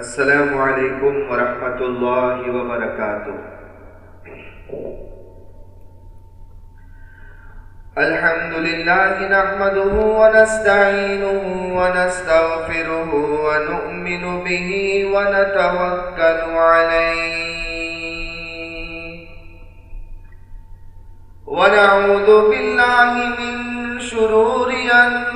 السلام علیکم ورحمۃ اللہ وبرکاتہ۔ الحمد لله نحمده ونستعينه ونستغفره ونؤمن به ونتوكل عليه ونعوذ بالله من شرور أنفسنا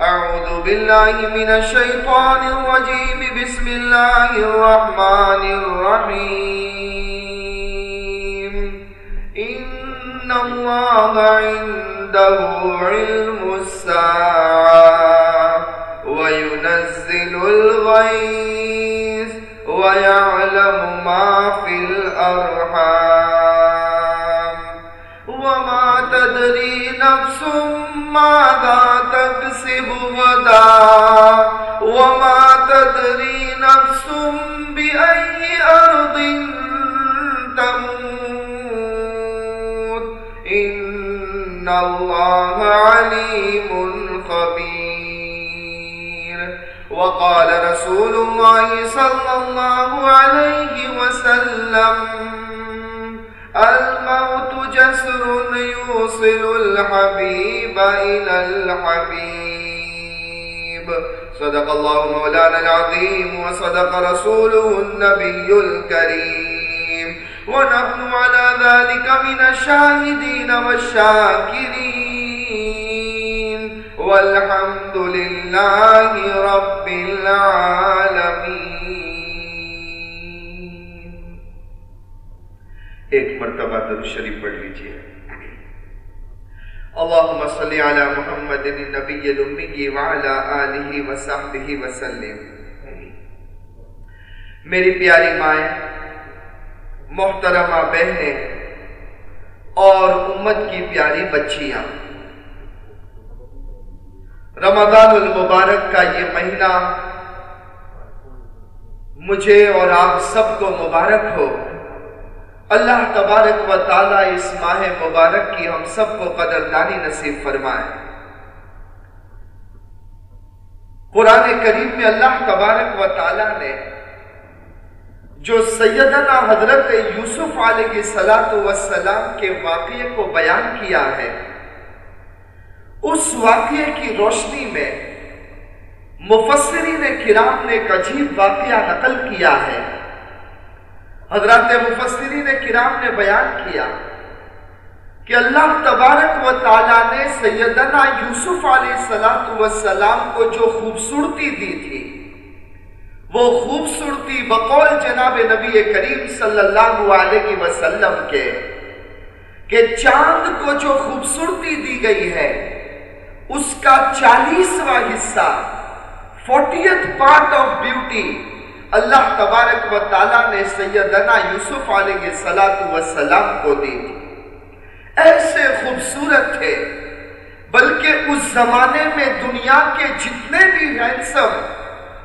أعوذ بالله من الشيطان الرجيم. بسم الله الرحمن الرحيم. إن الله عنده علم الساعة وينزل الغيث ويعلم ما في الأرحام. وما تدري نفس ماذا تكسب غدا وما تدري نفس بأي أرض تموت؟ إن الله عليم خبير. وقال رسول الله صلى الله عليه وسلم جسر يوصل الحبيب إلى الحبيب. صدق الله مولانا العظيم وصدق رسوله النبي الكريم. ونحن على ذلك من الشاهدين والشاكرين. والحمد لله رب العالمين. ایک مرتبہ درود شریف پڑھ لیجیے۔ اللہم صلی علی محمد النبی الامی وعلا آلہ وصحبہ وسلم۔ میری پیاری مائیں، محترمہ بہنیں اور امت کی پیاری بچیاں، رمضان المبارک کا یہ مہینہ مجھے اور آپ سب کو مبارک ہو۔ اللہ تبارک و تعالیٰ اس ماہ مبارک کی ہم سب کو قدردانی نصیب فرمائے۔ قرآن کریم میں اللہ تبارک و تعالیٰ نے جو سیدنا حضرت یوسف علیہ السلام کے واقعے کو بیان کیا ہے، اس واقعے کی روشنی میں مفسرین کرام نے ایک عجیب واقعہ نقل کیا ہے۔ حضرات مفسرین کرام نے بیان کیا کہ اللہ تبارک و تعالیٰ نے سیدنا یوسف علیہ السلام کو جو خوبصورتی دی تھی، وہ خوبصورتی بقول جناب نبی کریم صلی اللہ علیہ وسلم کے، کہ چاند کو جو خوبصورتی دی گئی ہے، اس کا چالیسواں حصہ فورٹیتھ پارٹ آف بیوٹی اللہ تبارک و تعالیٰ نے سیدنا یوسف علیہ السلام کو دی تھی۔ ایسے خوبصورت تھے، بلکہ اس زمانے میں دنیا کے جتنے بھی ہینسم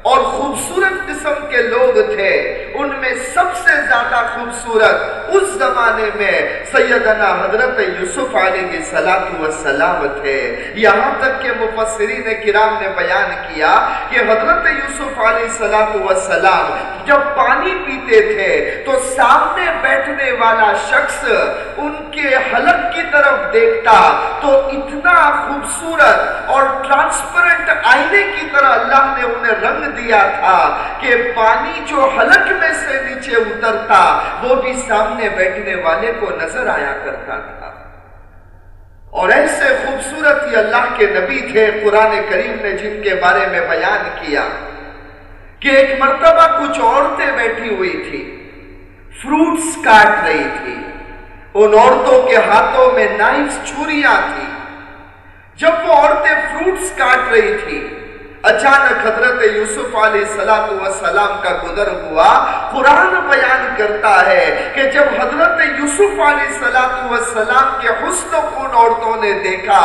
اور خوبصورت قسم کے لوگ تھے۔ ان میں سب سے زیادہ خوبصورت اس زمانے میں سیدنا حضرت یوسف علیہ السلام تھے۔ یہاں تک کہ مفسرین کرام نے بیان کیا کہ حضرت یوسف علیہ السلام جب پانی پیتے تھے تو سامنے بیٹھنے والا شخص ان کے حلق کی طرف دیکھتا تو اتنا خوبصورت اور ٹرانسپرنٹ آئینے کی طرح اللہ نے انہیں رنگ دیا تھا کہ پانی جو حلق میں سے نیچے اترتا، وہ بھی سامنے بیٹھنے والے کو نظر آیا کرتا تھا۔ اور ایسے خوبصورت ہی اللہ کے نبی تھے، قرآن کریم نے جن کے بارے میں بیان کیا کہ ایک مرتبہ کچھ عورتیں بیٹھی ہوئی تھی فروٹس کاٹ رہی تھی۔ ان عورتوں کے ہاتھوں میں نائف چھوریاں تھی جب وہ عورتیں فروٹس کاٹ رہی تھی اچانک حضرت یوسف علیہ السلام کا گزر ہوا، قرآن بیان کرتا ہے کہ جب حضرت یوسف علیہ السلام کے حسن کو ان عورتوں نے دیکھا،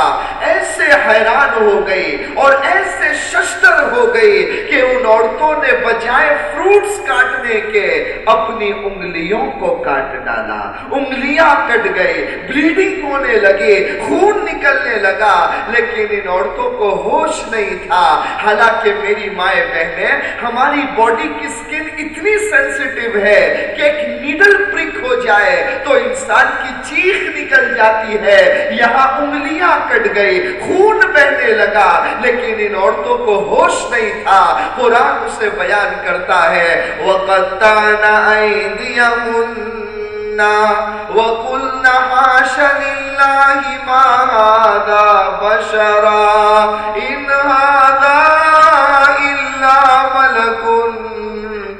ایسے حیران ہو گئی اور ایسے ششتر ہو گئی کہ ان عورتوں نے بجائے فروٹس کاٹنے کے اپنی انگلیوں کو کاٹ ڈالا۔ انگلیاں کٹ گئے بلیڈنگ ہونے لگی، خون نکلنے لگا، لیکن ان عورتوں کو ہوش نہیں تھا۔ حالانکہ میری مائیں بہنیں، ہماری باڈی کی سکن اتنی سینسٹیو ہے کہ ایک نیڈل پرک ہو جائے تو انسان کی چیخ نکل جاتی ہے۔ یہاں انگلیاں کٹ گئی خون بہنے لگا، لیکن ان عورتوں کو ہوش نہیں تھا۔ قرآن اسے بیان کرتا ہے وَقَتَّعْنَ أَيْدِيَهُنَّ وَقُلْنَ حَاشَ لِلَّهِ مَا هَذَا بَشَرًا إِنْ هَذَا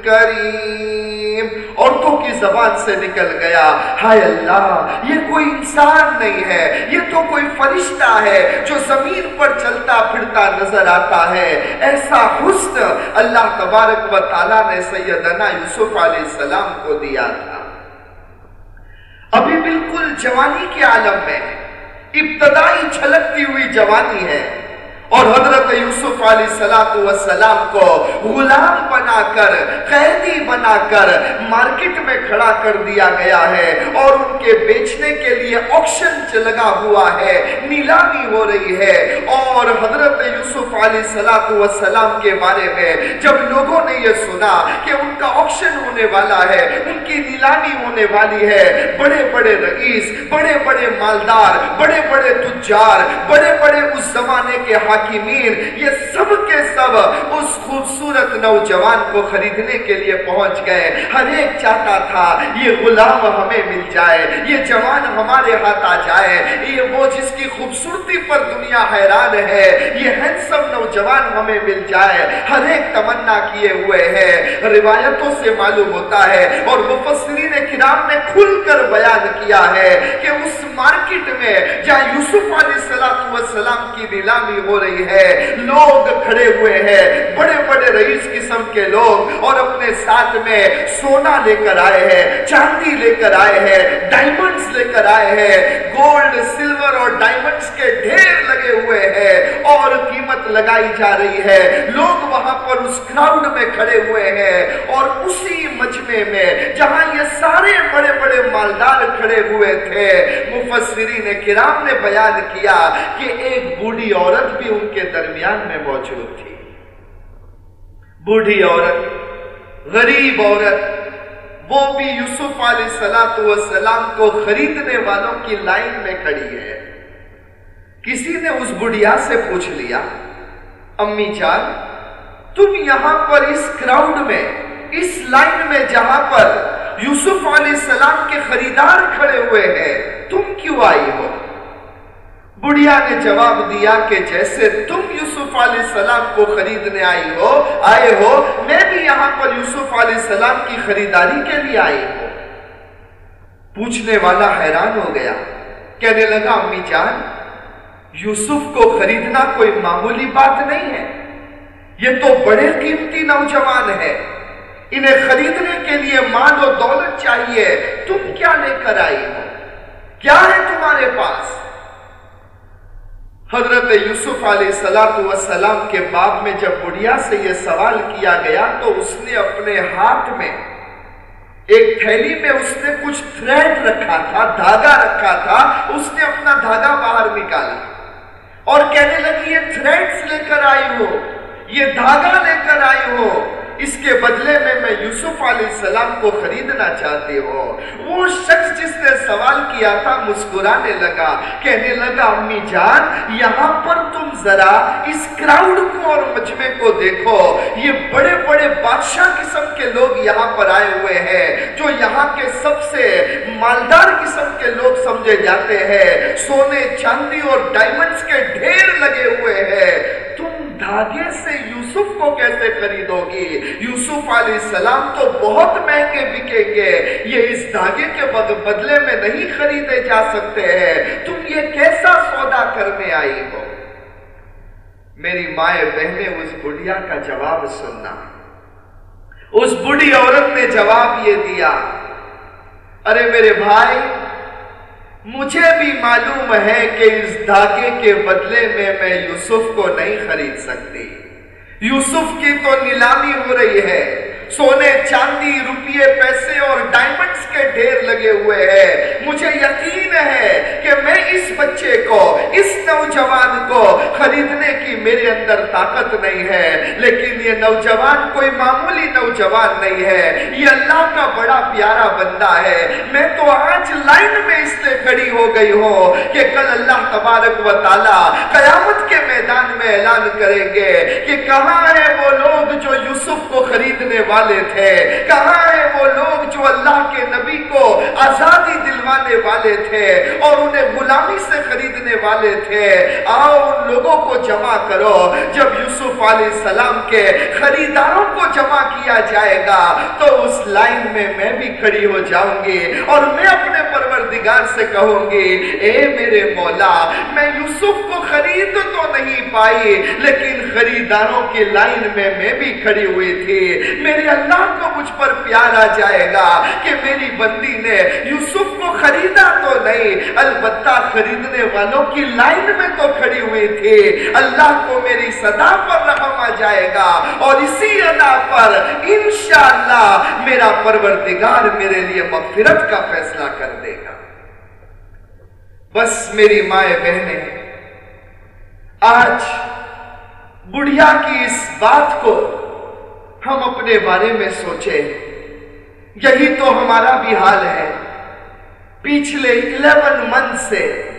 کریم عورتوں کی زبان سے نکل گیا۔ ہائے اللہ، یہ کوئی انسان نہیں ہے۔ یہ تو کوئی فرشتہ ہے جو زمین پر چلتا پھرتا نظر آتا ہے۔ ایسا حسن اللہ تبارک و تعالیٰ نے سیدنا یوسف علیہ السلام کو دیا تھا۔ ابھی بالکل جوانی کے عالم میں ابتدائی چھلکتی ہوئی جوانی ہے۔ اور حضرت یوسف علیہ السلام کو غلام بنا کر قیدی بنا کر مارکٹ میں کھڑا کر دیا گیا ہے اور ان کے بیچنے کے لیے آکشن لگا ہوا ہے، نیلامی ہو رہی ہے۔ اور حضرت یوسف علیہ السلام کے بارے میں جب لوگوں نے یہ سنا کہ ان کا آکشن ہونے والا ہے، ان کی نیلامی ہونے والی ہے، بڑے بڑے رئیس، بڑے بڑے مالدار، بڑے بڑے تجار، بڑے بڑے اس زمانے کے حاکم حاکمین یہ سب کے سب اس خوبصورت نوجوان کو خریدنے کے لیے پہنچ گئے۔ ہر ایک چاہتا تھا، یہ غلام ہمیں مل جائے، یہ جوان ہمارے ہاتھ آ جائے۔ یہ وہ جس کی خوبصورتی پر دنیا حیران ہے، یہ ہینسم نوجوان ہمیں مل جائے۔ ہر ایک تمنا کیے ہوئے ہیں۔ روایتوں سے معلوم ہوتا ہے اور مفسرین کرام نے کھل کر بیان کیا ہے کہ اس مارکٹ میں جہاں یوسف علیہ السلام کی نیلامی ہو رہی رہی ہے۔ لوگ کھڑے ہوئے ہیں۔ بڑے بڑے رئیس قسم کے لوگ اور اپنے ساتھ میں سونا لے کر آئے ہیں، چاندی لے کر آئے ہیں ڈائمنڈز لے کر آئے ہیں۔ گولڈ سلور اور ڈائمنڈز کے ڈھیر لگے ہوئے ہیں۔ اور قیمت لگائی جا رہی ہے۔ لوگ وہاں پر اس کراؤڈ میں کھڑے ہوئے ہیں۔ اور اسی مجمع میں جہاں یہ سارے بڑے بڑے مالدار کھڑے ہوئے تھے، مفسرین کرام نے بیان کیا کہ ایک بوڑھی عورت بھی ان کے درمیان میں موجود تھی۔ بوڑھی عورت، غریب عورت، وہ بھی یوسف علیہ السلام کو خریدنے والوں کی لائن میں کھڑی ہے۔ کسی نے اس بڑھیا سے پوچھ لیا، امی جان، تم یہاں پر اس کراؤڈ میں، اس لائن میں جہاں پر یوسف علیہ السلام کے خریدار کھڑے ہوئے ہیں، تم کیوں آئی ہو؟ بڑھیا نے جواب دیا کہ جیسے تم یوسف علیہ السلام کو خریدنے آئی ہو، آئے ہو، میں بھی یہاں پر یوسف علیہ السلام کی خریداری کے لیے آئی ہوں۔ پوچھنے والا حیران ہو گیا، کہنے لگا، امی جان، یوسف کو خریدنا کوئی معمولی بات نہیں ہے۔ یہ تو بڑے قیمتی نوجوان ہے انہیں خریدنے کے لیے مال و دولت چاہیے۔ تم کیا لے کر آئی ہو؟ کیا ہے تمہارے پاس؟ حضرت یوسف علیہ السلام کے باب میں جب بڑھیا سے یہ سوال کیا گیا تو اس نے اپنے ہاتھ میں ایک تھیلی میں اس نے کچھ تھریڈ رکھا تھا، دھاگا رکھا تھا، اس نے اپنا دھاگا باہر نکالا۔ اور کہنے لگی، یہ تھریڈز لے کر آئی ہو، یہ دھاگا لے کر آئی ہو۔ اس کے بدلے میں میں یوسف علیہ السلام کو خریدنا چاہتی ہو۔ وہ شخص جس نے سوال کیا تھا مسکرانے لگا، کہنے لگا، امی جان، یہاں پر تم ذرا اس کراؤڈ کو اور مجمع کو دیکھو۔ یہ بڑے بڑے بادشاہ قسم کے لوگ یہاں پر آئے ہوئے ہیں، جو یہاں کے سب سے مالدار قسم کے لوگ سمجھے جاتے ہیں۔ سونے، چاندی اور ڈائمنڈز کے ڈھیر لگے ہوئے ہیں۔ تم دھاگے سے یوسف کو کیسے خریدو گی؟ یوسف علیہ السلام تو بہت مہنگے بکیں گے۔ یہ اس دھاگے کے بدلے میں نہیں خریدے جا سکتے ہیں۔ تم یہ کیسا سودا کرنے آئی ہو؟ میری مائیں بہنیں، اس بڑھیا کا جواب سننا۔ اس بڑھی عورت نے جواب یہ دیا۔ ارے میرے بھائی، مجھے بھی معلوم ہے کہ اس دھاگے کے بدلے میں میں یوسف کو نہیں خرید سکتی۔ یوسف کی تو نیلامی ہو رہی ہے۔ سونے چاندی، روپیے، پیسے اور ڈائمنڈز کے ڈھیر لگے ہوئے ہیں۔ مجھے یقین ہے کہ میں اس بچے کو، اس نوجوان کو خریدنے کی میرے اندر طاقت نہیں ہے۔ لیکن یہ نوجوان کوئی معمولی نوجوان نہیں ہے۔ یہ اللہ کا بڑا پیارا بندہ ہے۔ میں تو آج لائن میں اس لیے کھڑی ہو گئی ہوں کہ کل اللہ تبارک و تعالی قیامت کے میدان میں اعلان کریں گے کہ کہاں ہے وہ لوگ جو یوسف کو خریدنے والے والے تھے۔ کہاں ہیں وہ لوگ جو اللہ کے نبی کو آزادی دلوانے والے تھے اور انہیں غلامی سے خریدنے والے تھے؟ آؤ ان لوگوں کو جمع کرو۔ جب یوسف علیہ السلام کے خریداروں کو جمع کیا جائے گا تو اس لائن میں میں بھی کھڑی ہو جاؤں گی اور میں اپنے پروردگار سے کہوں گی، اے میرے مولا، میں یوسف کو خرید تو نہیں پائی، لیکن خریداروں کی لائن میں میں بھی کھڑی ہوئی تھی۔ میرے اللہ کو مجھ پر پیار آ جائے گا کہ میری بندی نے یوسف کو خریدا تو نہیں، البتہ خریدنے والوں کی لائن میں تو کھڑی ہوئی تھی۔ اللہ کو میری صدا پر رحم آ جائے گا اور اسی ادا پر انشاءاللہ میرا پروردگار میرے لیے مغفرت کا فیصلہ کر دے گا۔ بس میری مائیں بہنیں، آج بڑھیا کی اس بات کو ہم اپنے بارے میں سوچیں۔ یہی تو ہمارا بھی حال ہے۔ پچھلے الیون منتھ سے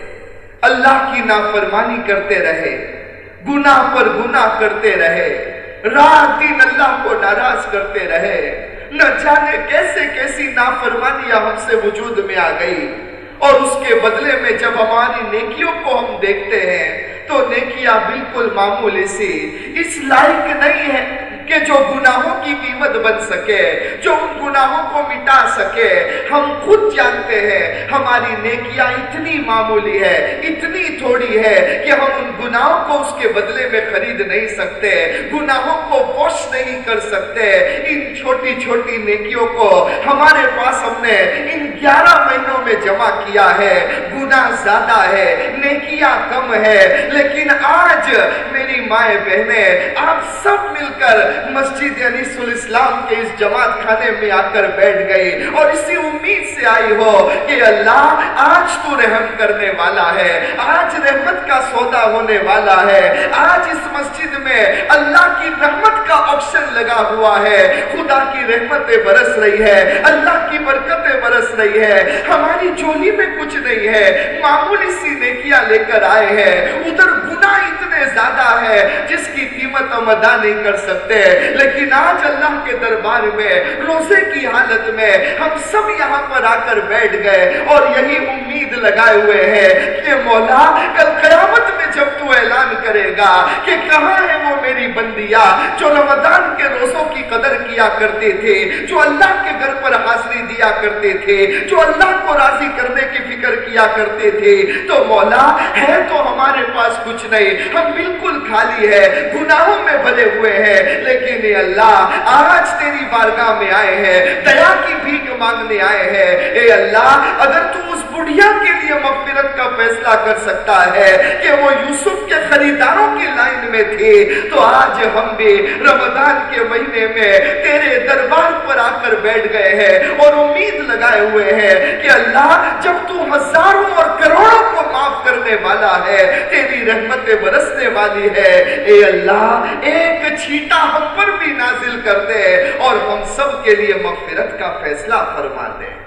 اللہ کی نافرمانی کرتے رہے، گناہ پر گناہ کرتے رہے۔ رات دن اللہ کو ناراض کرتے رہے۔ نہ جانے کیسے کیسی نافرمانیاں ہم سے وجود میں آ گئی۔ اور اس کے بدلے میں جب ہماری نیکیوں کو ہم دیکھتے ہیں، تو نیکیاں بالکل معمولی سی۔ اس لائق نہیں ہے کہ جو گناہوں کی قیمت بن سکے، جو ان گناہوں کو مٹا سکے، ہم خود جانتے ہیں، ہماری نیکیاں اتنی معمولی ہے، اتنی تھوڑی ہے کہ ہم ان گناہوں کو اس کے بدلے میں خرید نہیں سکتے، گناہوں کو واش نہیں کر سکتے۔ ان چھوٹی چھوٹی نیکیوں کو ہمارے پاس ہم نے ان گیارہ مہینوں میں جمع کیا ہے۔ گناہ زیادہ ہے، نیکیاں کم ہے۔ لیکن آج میری مائیں بہنیں، آپ سب مل کر مسجد یعنی انیس الاسلام کے اس جماعت خانے میں آ کر بیٹھ گئی اور اسی امید سے آئی ہو کہ اللہ آج تو رحم کرنے والا ہے، آج رحمت کا سودا ہونے والا ہے۔ آج اس مسجد میں اللہ کی رحمت کا آپشن لگا ہوا ہے۔ خدا کی رحمتیں برس رہی ہے، اللہ کی برکتیں برس رہی ہے۔ ہماری جولی میں کچھ نہیں ہے، معمولی سی نیکیاں لے کر آئے ہیں۔ ادھر گناہ اتنے زیادہ ہے جس کی قیمت ہم ادا نہیں کر سکتے۔ لیکن آج اللہ کے دربار میں، روزے کی حالت میں ہم سب یہاں پر آ کر بیٹھ گئے اور یہی امید لگائے ہوئے ہیں کہ مولا کل قیامت میں جب تو اعلان کرے گا کہ کہاں ہے وہ میری بندیا جو رمضان کے روزوں کی قدر کیا کرتے تھے، جو اللہ کے گھر پر حاضری دیا کرتے تھے، جو اللہ کو راضی کرنے کی فکر کیا کرتے تھے۔ تو مولا، ہے تو ہمارے پاس کچھ نہیں، ہم بالکل خالی ہے گناہوں میں بھرے ہوئے ہیں لیکن اے اللہ، آج تیری بارگاہ میں آئے ہیں، دیا کی بھیک مانگنے آئے ہیں۔ اے اللہ، اگر تو اس بڑھیا کے لیے مغفرت کا فیصلہ کر سکتا ہے کہ وہ یوسف کے خریداروں کی لائن میں تھے، تو آج ہم بھی رمضان کے مہینے میں تیرے دربار پر آ کر بیٹھ گئے ہیں اور امید لگائے ہوئے ہیں کہ اللہ جب تو ہزاروں اور کروڑوں کو معاف کرنے والا ہے، تیری رحمت برسنے والی ہے۔ اے اللہ، ایک چھیٹا ہم پر بھی نازل کر دے اور ہم سب کے لیے مغفرت کا فیصلہ فرما دے۔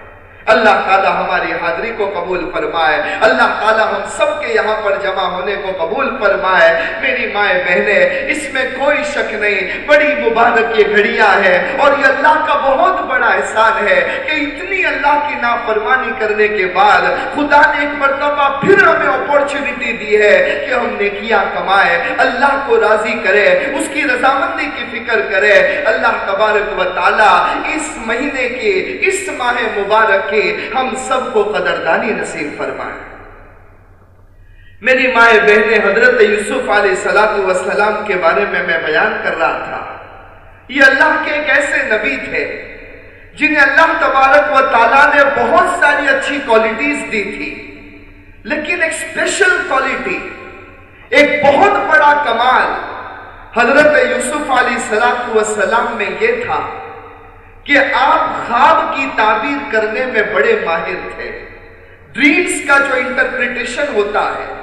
اللہ تعالی ہماری حاضری کو قبول فرمائے۔ اللہ تعالی ہم سب کے یہاں پر جمع ہونے کو قبول فرمائے۔ میری مائیں بہنیں، اس میں کوئی شک نہیں، بڑی مبارک یہ گھڑیاں ہے اور یہ اللہ کا بہت بڑا احسان ہے کہ اتنی اللہ کی نافرمانی کرنے کے بعد خدا نے ایک مرتبہ پھر ہمیں اپورچنٹی دی ہے کہ ہم نیکیاں کمائے اللہ کو راضی کرے اس کی رضامندی کی فکر کرے اللہ تبارک و تعالی اس مہینے کی، اس ماہ مبارک ہم سب کو قدردانی نصیب فرمائے۔ میری مائیں بہنیں حضرت یوسف علیہ السلام کے بارے میں میں بیان کر رہا تھا۔ یہ اللہ کے ایک ایسے نبی تھے جنہیں اللہ تبارک و تعالیٰ نے بہت ساری اچھی کوالٹیز دی تھی، لیکن ایک اسپیشل کوالٹی ایک بہت بڑا کمال حضرت یوسف علیہ السلام میں یہ تھا۔ کہ آپ خواب کی تعبیر کرنے میں بڑے ماہر تھے۔ ڈریمز کا جو انٹرپریٹیشن ہوتا ہے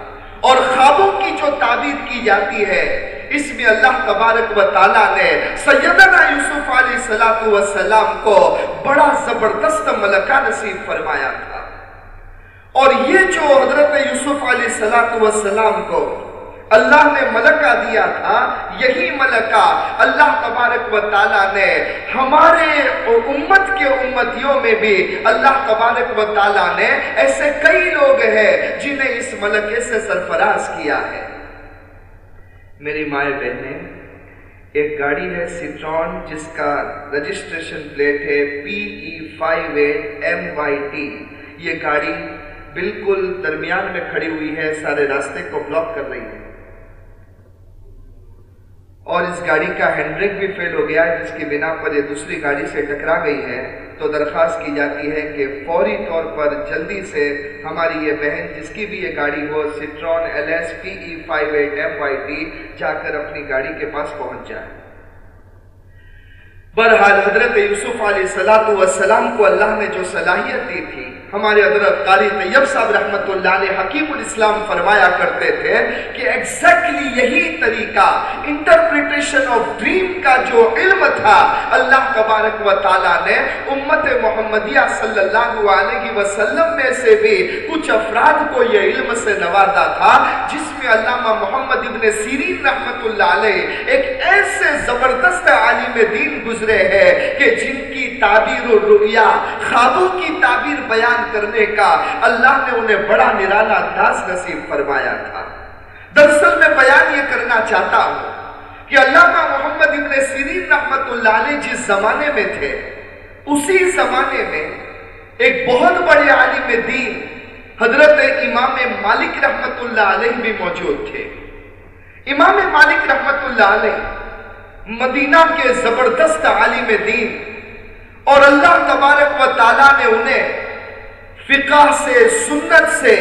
اور خوابوں کی جو تعبیر کی جاتی ہے، اس میں اللہ تبارک و تعالیٰ نے سیدنا یوسف علیہ السلام کو بڑا زبردست ملکہ نصیب فرمایا تھا۔ اور یہ جو حضرت یوسف علیہ السلام کو اللہ نے ملکہ دیا تھا، یہی ملکہ اللہ تبارک و تعالیٰ نے ہمارے امت کے امتیوں میں بھی اللہ تبارک و تعالیٰ نے ایسے کئی لوگ ہیں جنہیں اس ملکے سے سرفراز کیا ہے۔ میری مائیں بہنیں، ایک گاڑی ہے سیٹرون جس کا رجسٹریشن پلیٹ ہے P E five eight M Y T یہ گاڑی بالکل درمیان میں کھڑی ہوئی ہے، سارے راستے کو بلاک کر رہی ہے۔ اور اس گاڑی کا ہینڈ بھی فیل ہو گیا ہے، جس کی بنا پر یہ دوسری گاڑی سے ٹکرا گئی ہے۔ تو درخواست کی جاتی ہے کہ فوری طور پر جلدی سے ہماری یہ بہن، جس کی بھی یہ گاڑی ہو، Citroen L S P E five eight M Y T, جا کر اپنی گاڑی کے پاس پہنچ جائے۔ برحال حضرت یوسف علیہ السلام کو اللہ نے جو صلاحیت دی تھی، ہمارے حضرت قاری طیب صاحب رحمت اللہ علیہ حکیم الاسلام فرمایا کرتے تھے کہ ایگزیکٹلی یہی طریقہ انٹرپریٹیشن آف ڈریم کا جو علم تھا، اللہ تبارک و تعالیٰ نے امت محمدیہ صلی اللہ علیہ وسلم میں سے بھی کچھ افراد کو یہ علم سے نوازا تھا، جس میں علامہ محمد ابن سیرین رحمت اللہ علیہ ایک ایسے زبردست عالم دین گزر گزرے ہیں کہ جن کی تعبیر و رؤیا، خوابوں کی تعبیر بیان بیان کرنے کا اللہ نے انہیں بڑا نرالا انداز نصیب فرمایا تھا۔ دراصل میں بیان یہ کرنا چاہتا ہوں کہ علامہ محمد ابن سیرین رحمت اللہ علیہ جس زمانے میں تھے، اسی زمانے میں ایک بہت بڑے عالم دین حضرت امام مالک رحمت اللہ علیہ بھی موجود تھے۔ امام مالک رحمت اللہ علیہ مدینہ کے زبردست عالم دین اور اللہ تبارک و تعالیٰ نے انہیں فقہ سے، سنت سے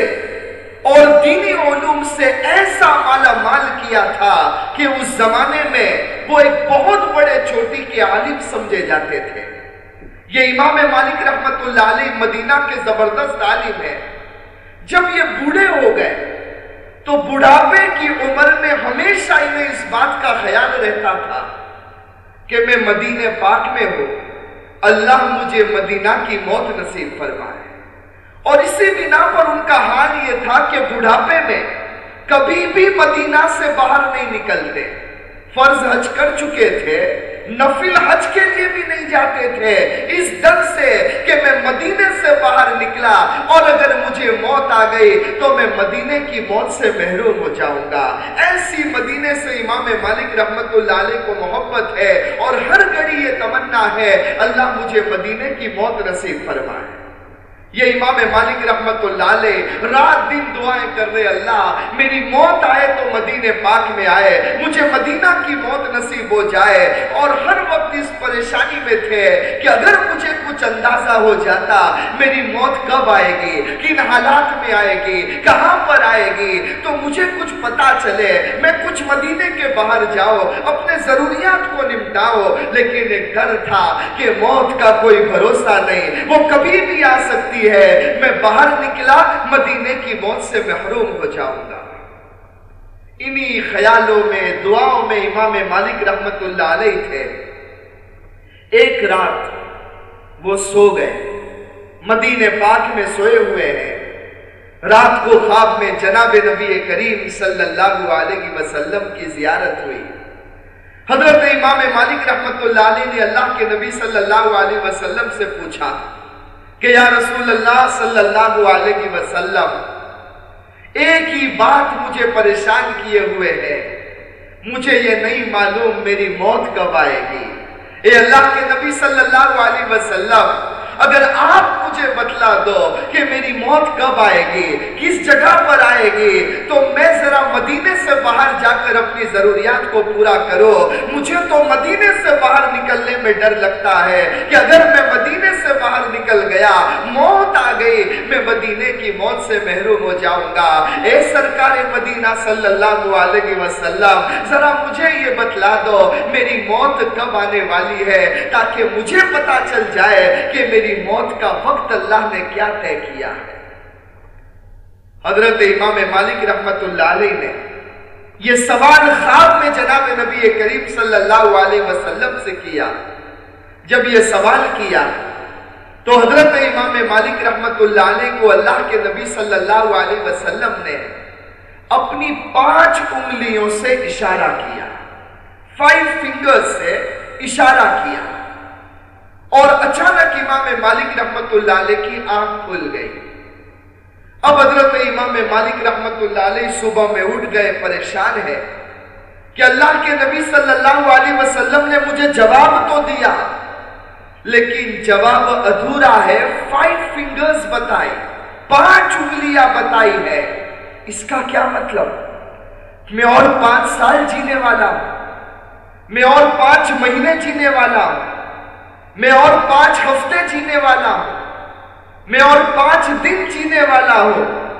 اور دینی علوم سے ایسا مالا مال کیا تھا کہ اس زمانے میں وہ ایک بہت بڑے چوٹی کے عالم سمجھے جاتے تھے۔ یہ امام مالک رحمت اللہ علیہ مدینہ کے زبردست عالم ہے جب یہ بوڑھے ہو گئے تو بڑھاپے کی عمر میں ہمیشہ انہیں اس بات کا خیال رہتا تھا کہ میں مدینہ پاک میں ہوں۔ اللہ مجھے مدینہ کی موت نصیب فرمائے۔ اور اسی بنا پر ان کا حال یہ تھا کہ بڑھاپے میں کبھی بھی مدینہ سے باہر نہیں نکلتے۔ فرض حج کر چکے تھے نفل حج کے لیے بھی نہیں جاتے تھے۔ اس ڈر سے کہ میں مدینے سے باہر نکلا اور اگر مجھے موت آ گئی تو میں مدینے کی موت سے محروم ہو جاؤں گا۔ ایسی مدینے سے امام مالک رحمت اللہ علیہ کو محبت ہے اور ہر گھڑی یہ تمنا ہے، اللہ مجھے مدینے کی موت نصیب فرمائے۔ یہ امام مالک رحمت اللہ علیہ رات دن دعائیں کر رہے اللہ، میری موت آئے تو مدینہ پاک میں آئے، مجھے مدینہ کی موت نصیب ہو جائے، اور ہر وقت اس پریشانی میں تھے کہ اگر مجھے کچھ اندازہ ہو جاتا، میری موت کب آئے گی؟ کن حالات میں آئے گی؟ کہاں پر آئے گی؟ تو مجھے کچھ پتا چلے، میں کچھ مدینے کے باہر جاؤ، اپنے ضروریات کو نمٹاؤ، لیکن ایک ڈر تھا کہ موت کا کوئی بھروسہ نہیں، وہ کبھی بھی آ سکتی ہے۔ میں باہر نکلا، مدینے کی موت سے محروم ہو جاؤں گا۔ انہی خیالوں میں، دعاؤں میں امام مالک رحمت اللہ علیہ تھے۔ ایک رات وہ سو گئے۔ مدینہ پاک میں سوئے ہوئے ہیں۔ رات کو خواب میں جناب نبی کریم صلی اللہ علیہ وسلم کی زیارت ہوئی۔ حضرت امام مالک رحمت اللہ علیہ نے اللہ کے نبی صلی اللہ علیہ وسلم سے پوچھا کہ یا رسول اللہ صلی اللہ علیہ وسلم، ایک ہی بات مجھے پریشان کیے ہوئے ہے مجھے یہ نہیں معلوم میری موت کب آئے گی۔ اے اللہ کے نبی صلی اللہ علیہ وسلم اگر آپ مجھے بتلا دو کہ میری موت کب آئے گی، کس جگہ پر آئے گی، تو میں ذرا مدینے سے باہر جا کر اپنی ضروریات کو پورا کرو۔ مجھے تو مدینے سے باہر نکلنے میں ڈر لگتا ہے کہ اگر میں مدینے سے باہر نکل گیا، موت آ گئی، میں مدینے کی موت سے محروم ہو جاؤں گا۔ اے سرکار مدینہ صلی اللہ علیہ وسلم، ذرا مجھے یہ بتلا دو، میری موت کب آنے والی ہے؟ تاکہ مجھے پتا چل جائے کہ میری میری موت کا وقت اللہ نے کیا طے کیا ہے۔ حضرت امام مالک رحمت اللہ علیہ نے یہ سوال خواب میں جناب نبی کریم صلی اللہ علیہ وسلم سے کیا۔ جب یہ سوال کیا تو حضرت امام مالک رحمت اللہ علیہ کو اللہ کے نبی صلی اللہ علیہ وسلم نے اپنی پانچ انگلیوں سے اشارہ کیا۔ فائیو فنگر سے اشارہ کیا۔ اور اچانک امام مالک رحمت اللہ علیہ کی آنکھ کھل گئی۔ اب حضرت امام مالک رحمت اللہ علیہ صبح میں اٹھ گئے، پریشان ہے کہ اللہ کے نبی صلی اللہ علیہ وسلم نے مجھے جواب تو دیا، لیکن جواب ادھورا ہے فائیو فنگرز بتائی، پانچ انگلیاں بتائی ہے۔ اس کا کیا مطلب؟ میں اور پانچ سال جینے والا ہوں، میں اور پانچ مہینے جینے والا ہوں۔ میں اور پانچ ہفتے جینے والا ہوں۔ میں اور پانچ دن جینے والا ہوں۔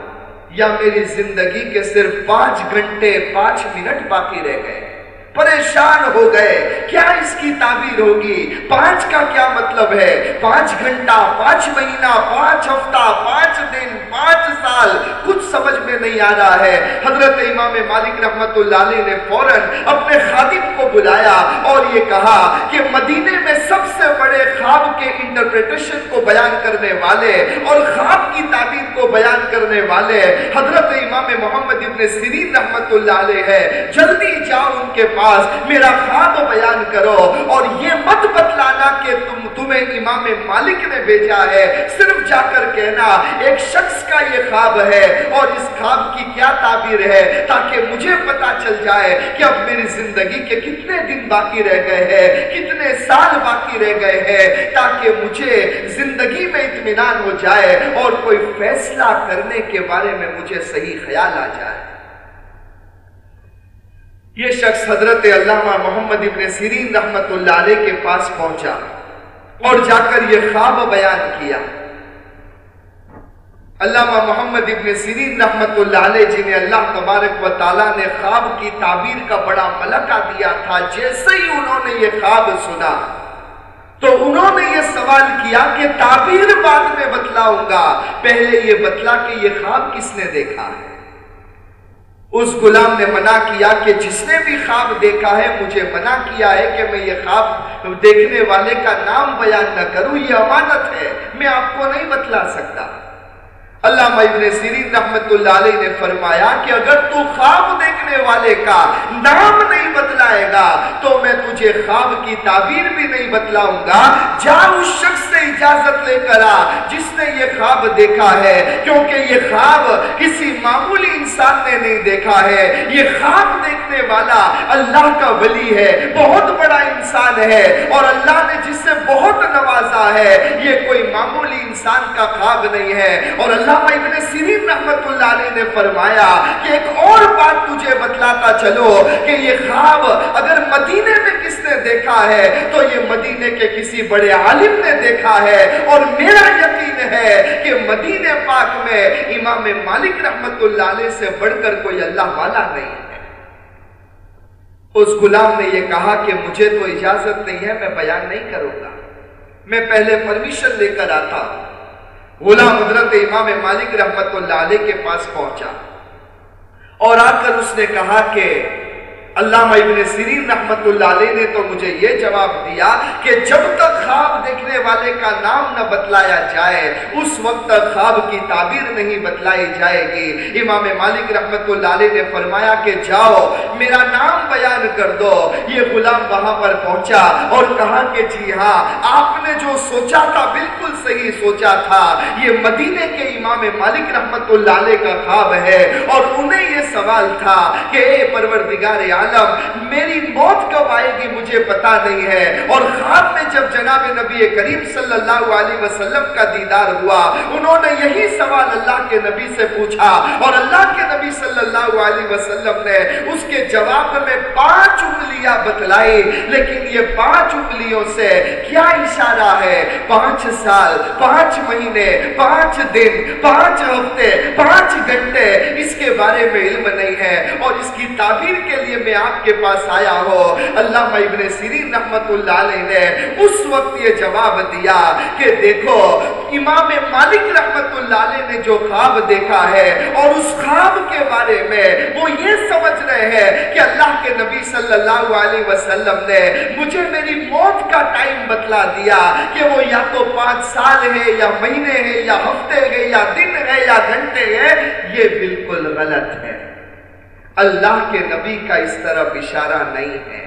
یا میری زندگی کے صرف پانچ گھنٹے، پانچ منٹ باقی رہ گئے۔ پریشان ہو گئے۔ کیا اس کی تعبیر ہوگی؟ پانچ کا کیا مطلب ہے؟ پانچ گھنٹہ، پانچ مہینہ، پانچ ہفتہ، پانچ دن، پانچ سال، کچھ سمجھ میں نہیں آ رہا ہے۔ حضرت امام مالک رحمت اللہ علیہ نے فوراً اپنے خادم کو بلایا اور یہ کہا کہ مدینے میں سب سے بڑے خواب کے انٹرپریٹیشن کو بیان کرنے والے اور خواب کی تعبیر کو بیان کرنے والے حضرت امام محمد ابن سیرین رحمت اللہ علیہ ہے۔ جلدی جاؤ ان کے پاس پاس میرا خواب بیان کرو اور یہ مت بتلانا کہ تم تمہیں امام مالک نے بھیجا ہے۔ صرف جا کر کہنا، ایک شخص کا یہ خواب ہے اور اس خواب کی کیا تعبیر ہے تاکہ مجھے پتا چل جائے کہ اب میری زندگی کے کتنے دن باقی رہ گئے ہیں، کتنے سال باقی رہ گئے ہیں تاکہ مجھے زندگی میں اطمینان ہو جائے اور کوئی فیصلہ کرنے کے بارے میں مجھے صحیح خیال آ جائے۔ یہ شخص حضرت علامہ محمد ابن سیرین رحمت اللہ علیہ کے پاس پہنچا اور جا کر یہ خواب بیان کیا۔ علامہ محمد ابن سیرین رحمت اللہ علیہ، جنہیں اللہ تبارک و تعالیٰ نے خواب کی تعبیر کا بڑا ملکہ دیا تھا، جیسے ہی انہوں نے یہ خواب سنا، تو انہوں نے یہ سوال کیا کہ تعبیر بعد میں بتلاؤں گا۔ پہلے یہ بتلا کہ یہ خواب کس نے دیکھا ہے۔ اس غلام نے منع کیا کہ جس نے بھی خواب دیکھا ہے، مجھے منع کیا ہے کہ میں یہ خواب دیکھنے والے کا نام بیان نہ کروں، یہ امانت ہے، میں آپ کو نہیں بتلا سکتا۔ علامہ ابن سیرین رحمت اللہ علیہ نے فرمایا کہ اگر تو خواب دیکھنے والے کا نام نہیں بتلائے گا، تو میں تجھے خواب کی تعبیر بھی نہیں بتلاؤں گا۔ جا اس شخص سے اجازت لے کر آ، جس نے یہ خواب دیکھا ہے۔ کیونکہ یہ خواب کسی معمولی انسان نے نہیں دیکھا ہے۔ یہ خواب دیکھنے والا اللہ کا ولی ہے۔ بہت بڑا انسان ہے۔ اور اللہ نے جس سے بہت نوازا ہے، یہ کوئی معمولی انسان کا خواب نہیں ہے۔ اور اللہ علامہ ابن سیرین رحمت اللہ علیہ نے فرمایا کہ ایک اور بات تجھے بتلاتا چلو کہ یہ خواب اگر مدینے میں کس نے دیکھا ہے تو یہ مدینے کے کسی بڑے عالم نے دیکھا ہے اور میرا یقین ہے کہ مدینے پاک میں امام مالک رحمت اللہ علیہ سے بڑھ کر کوئی اللہ والا نہیں ہے۔ اس غلام نے یہ کہا کہ مجھے تو اجازت نہیں ہے، میں بیان نہیں کروں گا۔ میں پہلے پرمیشن لے کر آتا ہوں۔ غلام حضرت امام مالک رحمت اللہ علیہ کے پاس پہنچا اور آ کر اس نے کہا کہ علامہ ابن سیرین رحمت اللہ علیہ نے تو مجھے یہ جواب دیا کہ جب تک خواب دیکھنے والے کا نام نہ بتلایا جائے، اس وقت تک خواب کی تعبیر نہیں بتلائی جائے گی۔ امام مالک رحمت اللہ علیہ نے فرمایا کہ جاؤ، میرا نام بیان کر دو۔ یہ غلام وہاں پر پہنچا اور کہا کہ جی ہاں آپ نے جو سوچا تھا بالکل صحیح سوچا تھا۔ یہ مدینے کے امام مالک رحمت اللہ علیہ کا خواب ہے۔ اور انہیں یہ سوال تھا کہ اے پروردگار عالم، میری موت کب آئے گی مجھے پتا نہیں ہے۔ اور خواب میں جب جناب نبی کریم صلی اللہ علیہ وسلم کا دیدار ہوا، انہوں نے یہی سوال اللہ کے نبی سے پوچھا۔ اور اللہ کے نبی صلی اللہ علیہ وسلم نے اس کے جواب میں پانچ انگلیاں بتلائی۔ لیکن یہ پانچ انگلیوں سے کیا اشارہ ہے؟ پانچ سال، پانچ مہینے، پانچ دن، پانچ ہفتے، پانچ گھنٹے، اس کے بارے میں علم نہیں ہے۔ اور اس کی تعبیر کے لیے میں آپ کے پاس آیا ہو اللہ ابن سیرین رحمت اللہ علیہ نے اس وقت یہ جواب دیا کہ دیکھو، امام مالک رحمت اللہ علیہ نے جو خواب دیکھا ہے اور اس خواب کے بارے میں وہ یہ سمجھ رہے ہیں کہ اللہ کے نبی صلی اللہ علیہ وسلم نے مجھے میری موت کا ٹائم بتلا دیا کہ وہ یا تو پانچ سال ہے، یا مہینے ہے، یا ہفتے ہے، یا دن ہے، یا گھنٹے ہے، یہ بالکل غلط ہے۔ اللہ کے نبی کا اس طرف اشارہ نہیں ہے۔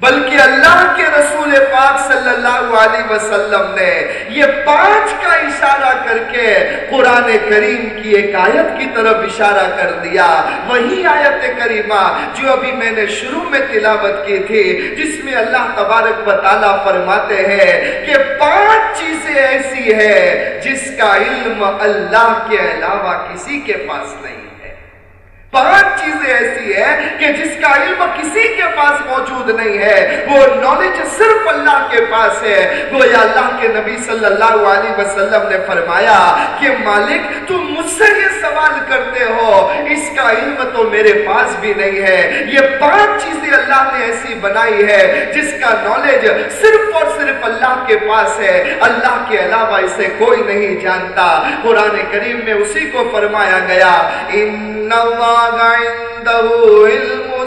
بلکہ اللہ کے رسول پاک صلی اللہ علیہ وسلم نے یہ پانچ کا اشارہ کر کے قرآن کریم کی ایک آیت کی طرف اشارہ کر دیا۔ وہی آیت کریمہ جو ابھی میں نے شروع میں تلاوت کی تھی، جس میں اللہ تبارک و تعالیٰ فرماتے ہیں کہ پانچ چیزیں ایسی ہے جس کا علم اللہ کے علاوہ کسی کے پاس نہیں۔ پانچ چیزیں ایسی ہیں کہ جس کا علم کسی کے پاس موجود نہیں ہے۔ وہ نالج صرف اللہ کے پاس ہے۔ گویا اللہ کے نبی صلی اللہ علیہ وسلم نے فرمایا کہ مالک، تم مجھ سے یہ سوال کرتے ہو، اس کا علم تو میرے پاس بھی نہیں ہے۔ یہ پانچ چیزیں اللہ نے ایسی بنائی ہے جس کا نالج صرف اور صرف اللہ کے پاس ہے۔ اللہ کے علاوہ اسے کوئی نہیں جانتا۔ قرآن کریم میں اسی کو فرمایا گیا، ان اللہ علم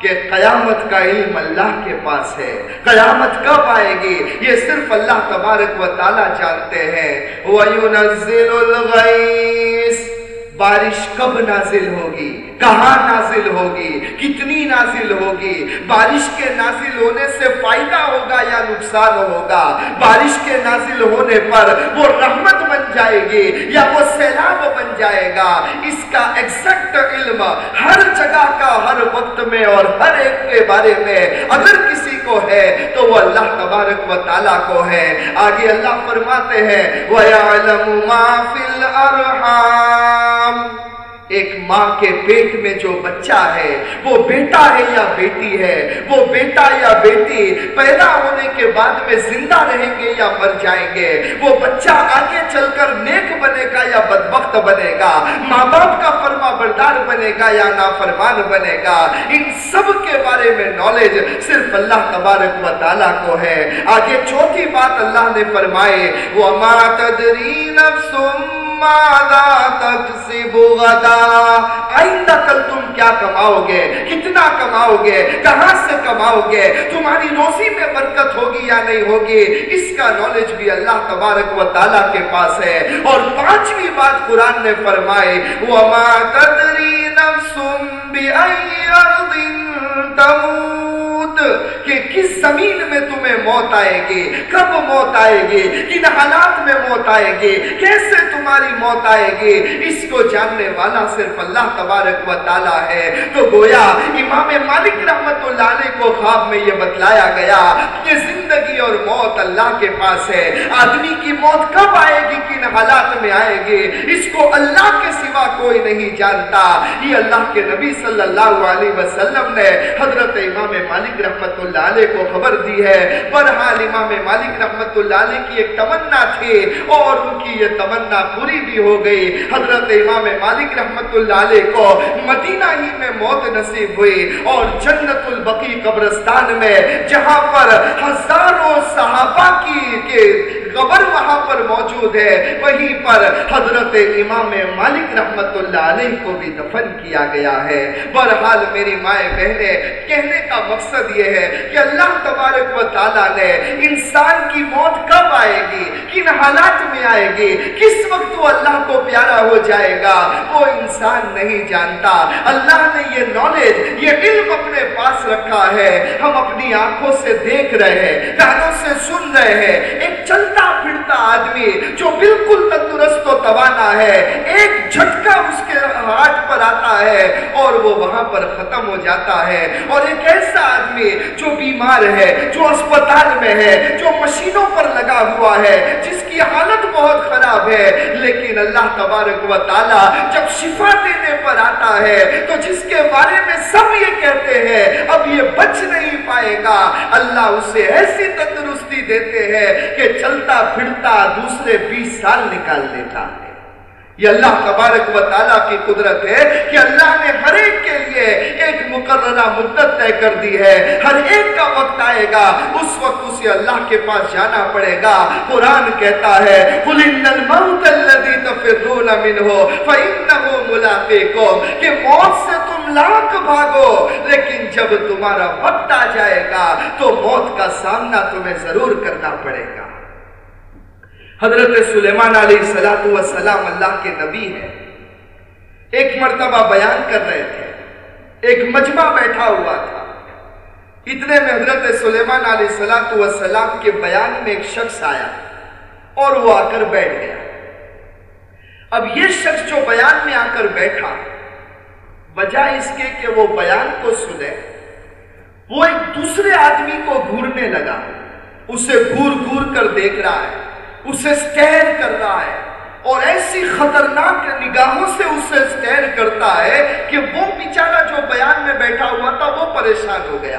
کہ قیامت کا علم اللہ کے پاس ہے۔ قیامت کب آئے گی؟ یہ صرف اللہ تبارک و تعالی جانتے ہیں۔ وَيُنَزِّلُ الْغَيْسِ بارش کب نازل ہوگی؟ کہاں نازل ہوگی؟ کتنی نازل ہوگی؟ بارش کے نازل ہونے سے فائدہ ہوگا یا نقصان ہوگا؟ بارش کے نازل ہونے پر وہ رحمت بن جائے گی یا وہ سیلاب بن جائے گا؟ اس کا ایکزیکٹ علم ہر جگہ کا ہر وقت میں اور ہر ایک کے بارے میں اگر کسی کو ہے تو وہ اللہ تبارک و تعالیٰ کو ہے۔ آگے اللہ فرماتے ہیں، وَيَعْلَمُ مَا فِي الْأَرْحَامِ ایک ماں کے پیٹ میں جو بچہ ہے، وہ بیٹا ہے یا بیٹی ہے؟ وہ بیٹا یا بیٹی پیدا ہونے کے بعد میں زندہ رہیں گے یا مر جائیں گے؟ وہ بچہ آگے چل کر نیک بنے گا یا بدبخت بنے گا؟ ماں باپ کا فرما بردار بنے گا یا نافرمان بنے گا؟ ان سب کے بارے میں نالج صرف اللہ تبارک و تعالیٰ کو ہے۔ آگے چوتھی بات اللہ نے فرمائے وَمَا تَدْرِي نَفْسُمْ آئندہ کل تم کیا کماؤ گے؟ کتنا کماؤ گے؟ کہاں سے کماؤ گے؟ تمہاری روزی میں برکت ہوگی یا نہیں ہوگی؟ اس کا نالج بھی اللہ تبارک و تعالیٰ کے پاس ہے۔ اور پانچویں بات قرآن نے فرمائے وَمَا تَدْرِي نَفْسٌ بِأَيِّ أَرْضٍ تَمُوتِ وقت کہ کس زمین میں تمہیں موت آئے گی؟ کب موت آئے گی؟ کن حالات میں موت آئے گی؟ کیسے تمہاری موت آئے گی؟ اس کو جاننے والا صرف اللہ تبارک و تعالی ہے۔ تو گویا امام مالک رحمت اللہ علیہ کو خواب میں یہ بتلایا گیا کہ زندگی اور موت اللہ کے پاس ہے۔ آدمی کی موت کب آئے گی؟ کن حالات میں آئے گی؟ اس کو اللہ کے سوا کوئی نہیں جانتا۔ یہ اللہ کے نبی صلی اللہ علیہ وسلم نے حضرت امام مالک رحمت اللہ علیہ کو خبر دی ہے۔ برحال امام مالک رحمت اللہ علیہ کی ایک تمنا تھی اور ان کی یہ تمنا پوری بھی ہو گئی۔ حضرت امام مالک رحمت اللہ علیہ کو مدینہ ہی میں موت نصیب ہوئی اور جنت البقی قبرستان میں، جہاں پر ہزاروں صحابہ کی، کے قبر وہاں پر موجود ہے۔ وہیں پر حضرت امام مالک رحمت اللہ علیہ کو بھی دفن کیا گیا ہے۔ برحال میری مائیں بہنیں، کہنے کا مقصد یہ ہے کہ اللہ تبارک و تعالیٰ نے انسان کی موت کب آئے گی؟ کن حالات میں آئے گی؟ کس وقت وہ اللہ کو پیارا ہو جائے گا؟ وہ انسان نہیں جانتا۔ اللہ نے یہ نالج یہ علم اپنے پاس رکھا ہے۔ ہم اپنی آنکھوں سے دیکھ رہے ہیں، کانوں سے سن رہے ہیں۔ ایک چلتا پھرتا آدمی جو بالکل تندرست و توانا ہے، ایک جھٹکا اس کے ہاتھ پر آتا ہے اور وہ وہاں پر ختم ہو جاتا ہے۔ اور ایک ایسا آدمی جو بیمار ہے، جو اسپتال میں ہے، جو مشینوں پر لگا ہوا ہے، جس کی حالت بہت خراب ہے، لیکن اللہ تبارک و تعالی جب شفا دینے پر آتا ہے، تو جس کے بارے میں سب یہ کہتے ہیں، اب یہ بچ نہیں پائے گا۔ اللہ اسے ایسی تندرستی دیتے ہیں کہ چلتا پھرتا دوسرے بیس سال نکال لیتا ہے۔ یہ اللہ تبارک و تعالیٰ کی قدرت ہے کہ اللہ نے ہر ایک کے لیے ایک مقررہ مدت طے کر دی ہے۔ ہر ایک کا وقت آئے گا، اس وقت اسے اللہ کے پاس جانا پڑے گا۔ قرآن کہتا ہے، قُلِ إِنَّ الْمَوْتَ الَّذِي تَفِرُّونَ مِنْهُ فَإِنَّهُ مُلَاقِيكُمْ۔ کہ موت سے تم لاکھ بھاگو، لیکن جب تمہارا وقت آ جائے گا تو موت کا سامنا تمہیں ضرور کرنا پڑے گا۔ حضرت سلیمان علیہ السلام اللہ کے نبی ہے ایک مرتبہ بیان کر رہے تھے۔ ایک مجمع بیٹھا ہوا تھا۔ اتنے میں حضرت سلیمان علیہ السلام کے بیان میں ایک شخص آیا اور وہ آ کر بیٹھ گیا۔ اب یہ شخص جو بیان میں آ کر بیٹھا، بجائے اس کے کہ وہ بیان کو سنے، وہ ایک دوسرے آدمی کو گھورنے لگا۔ اسے گھور گھور کر دیکھ رہا ہے۔ اسے سٹیر کر رہا ہے۔ اور ایسی خطرناک نگاہوں سے اسے سٹیر کرتا ہے کہ وہ بیچارہ جو بیان میں بیٹھا ہوا تھا، وہ پریشان ہو گیا۔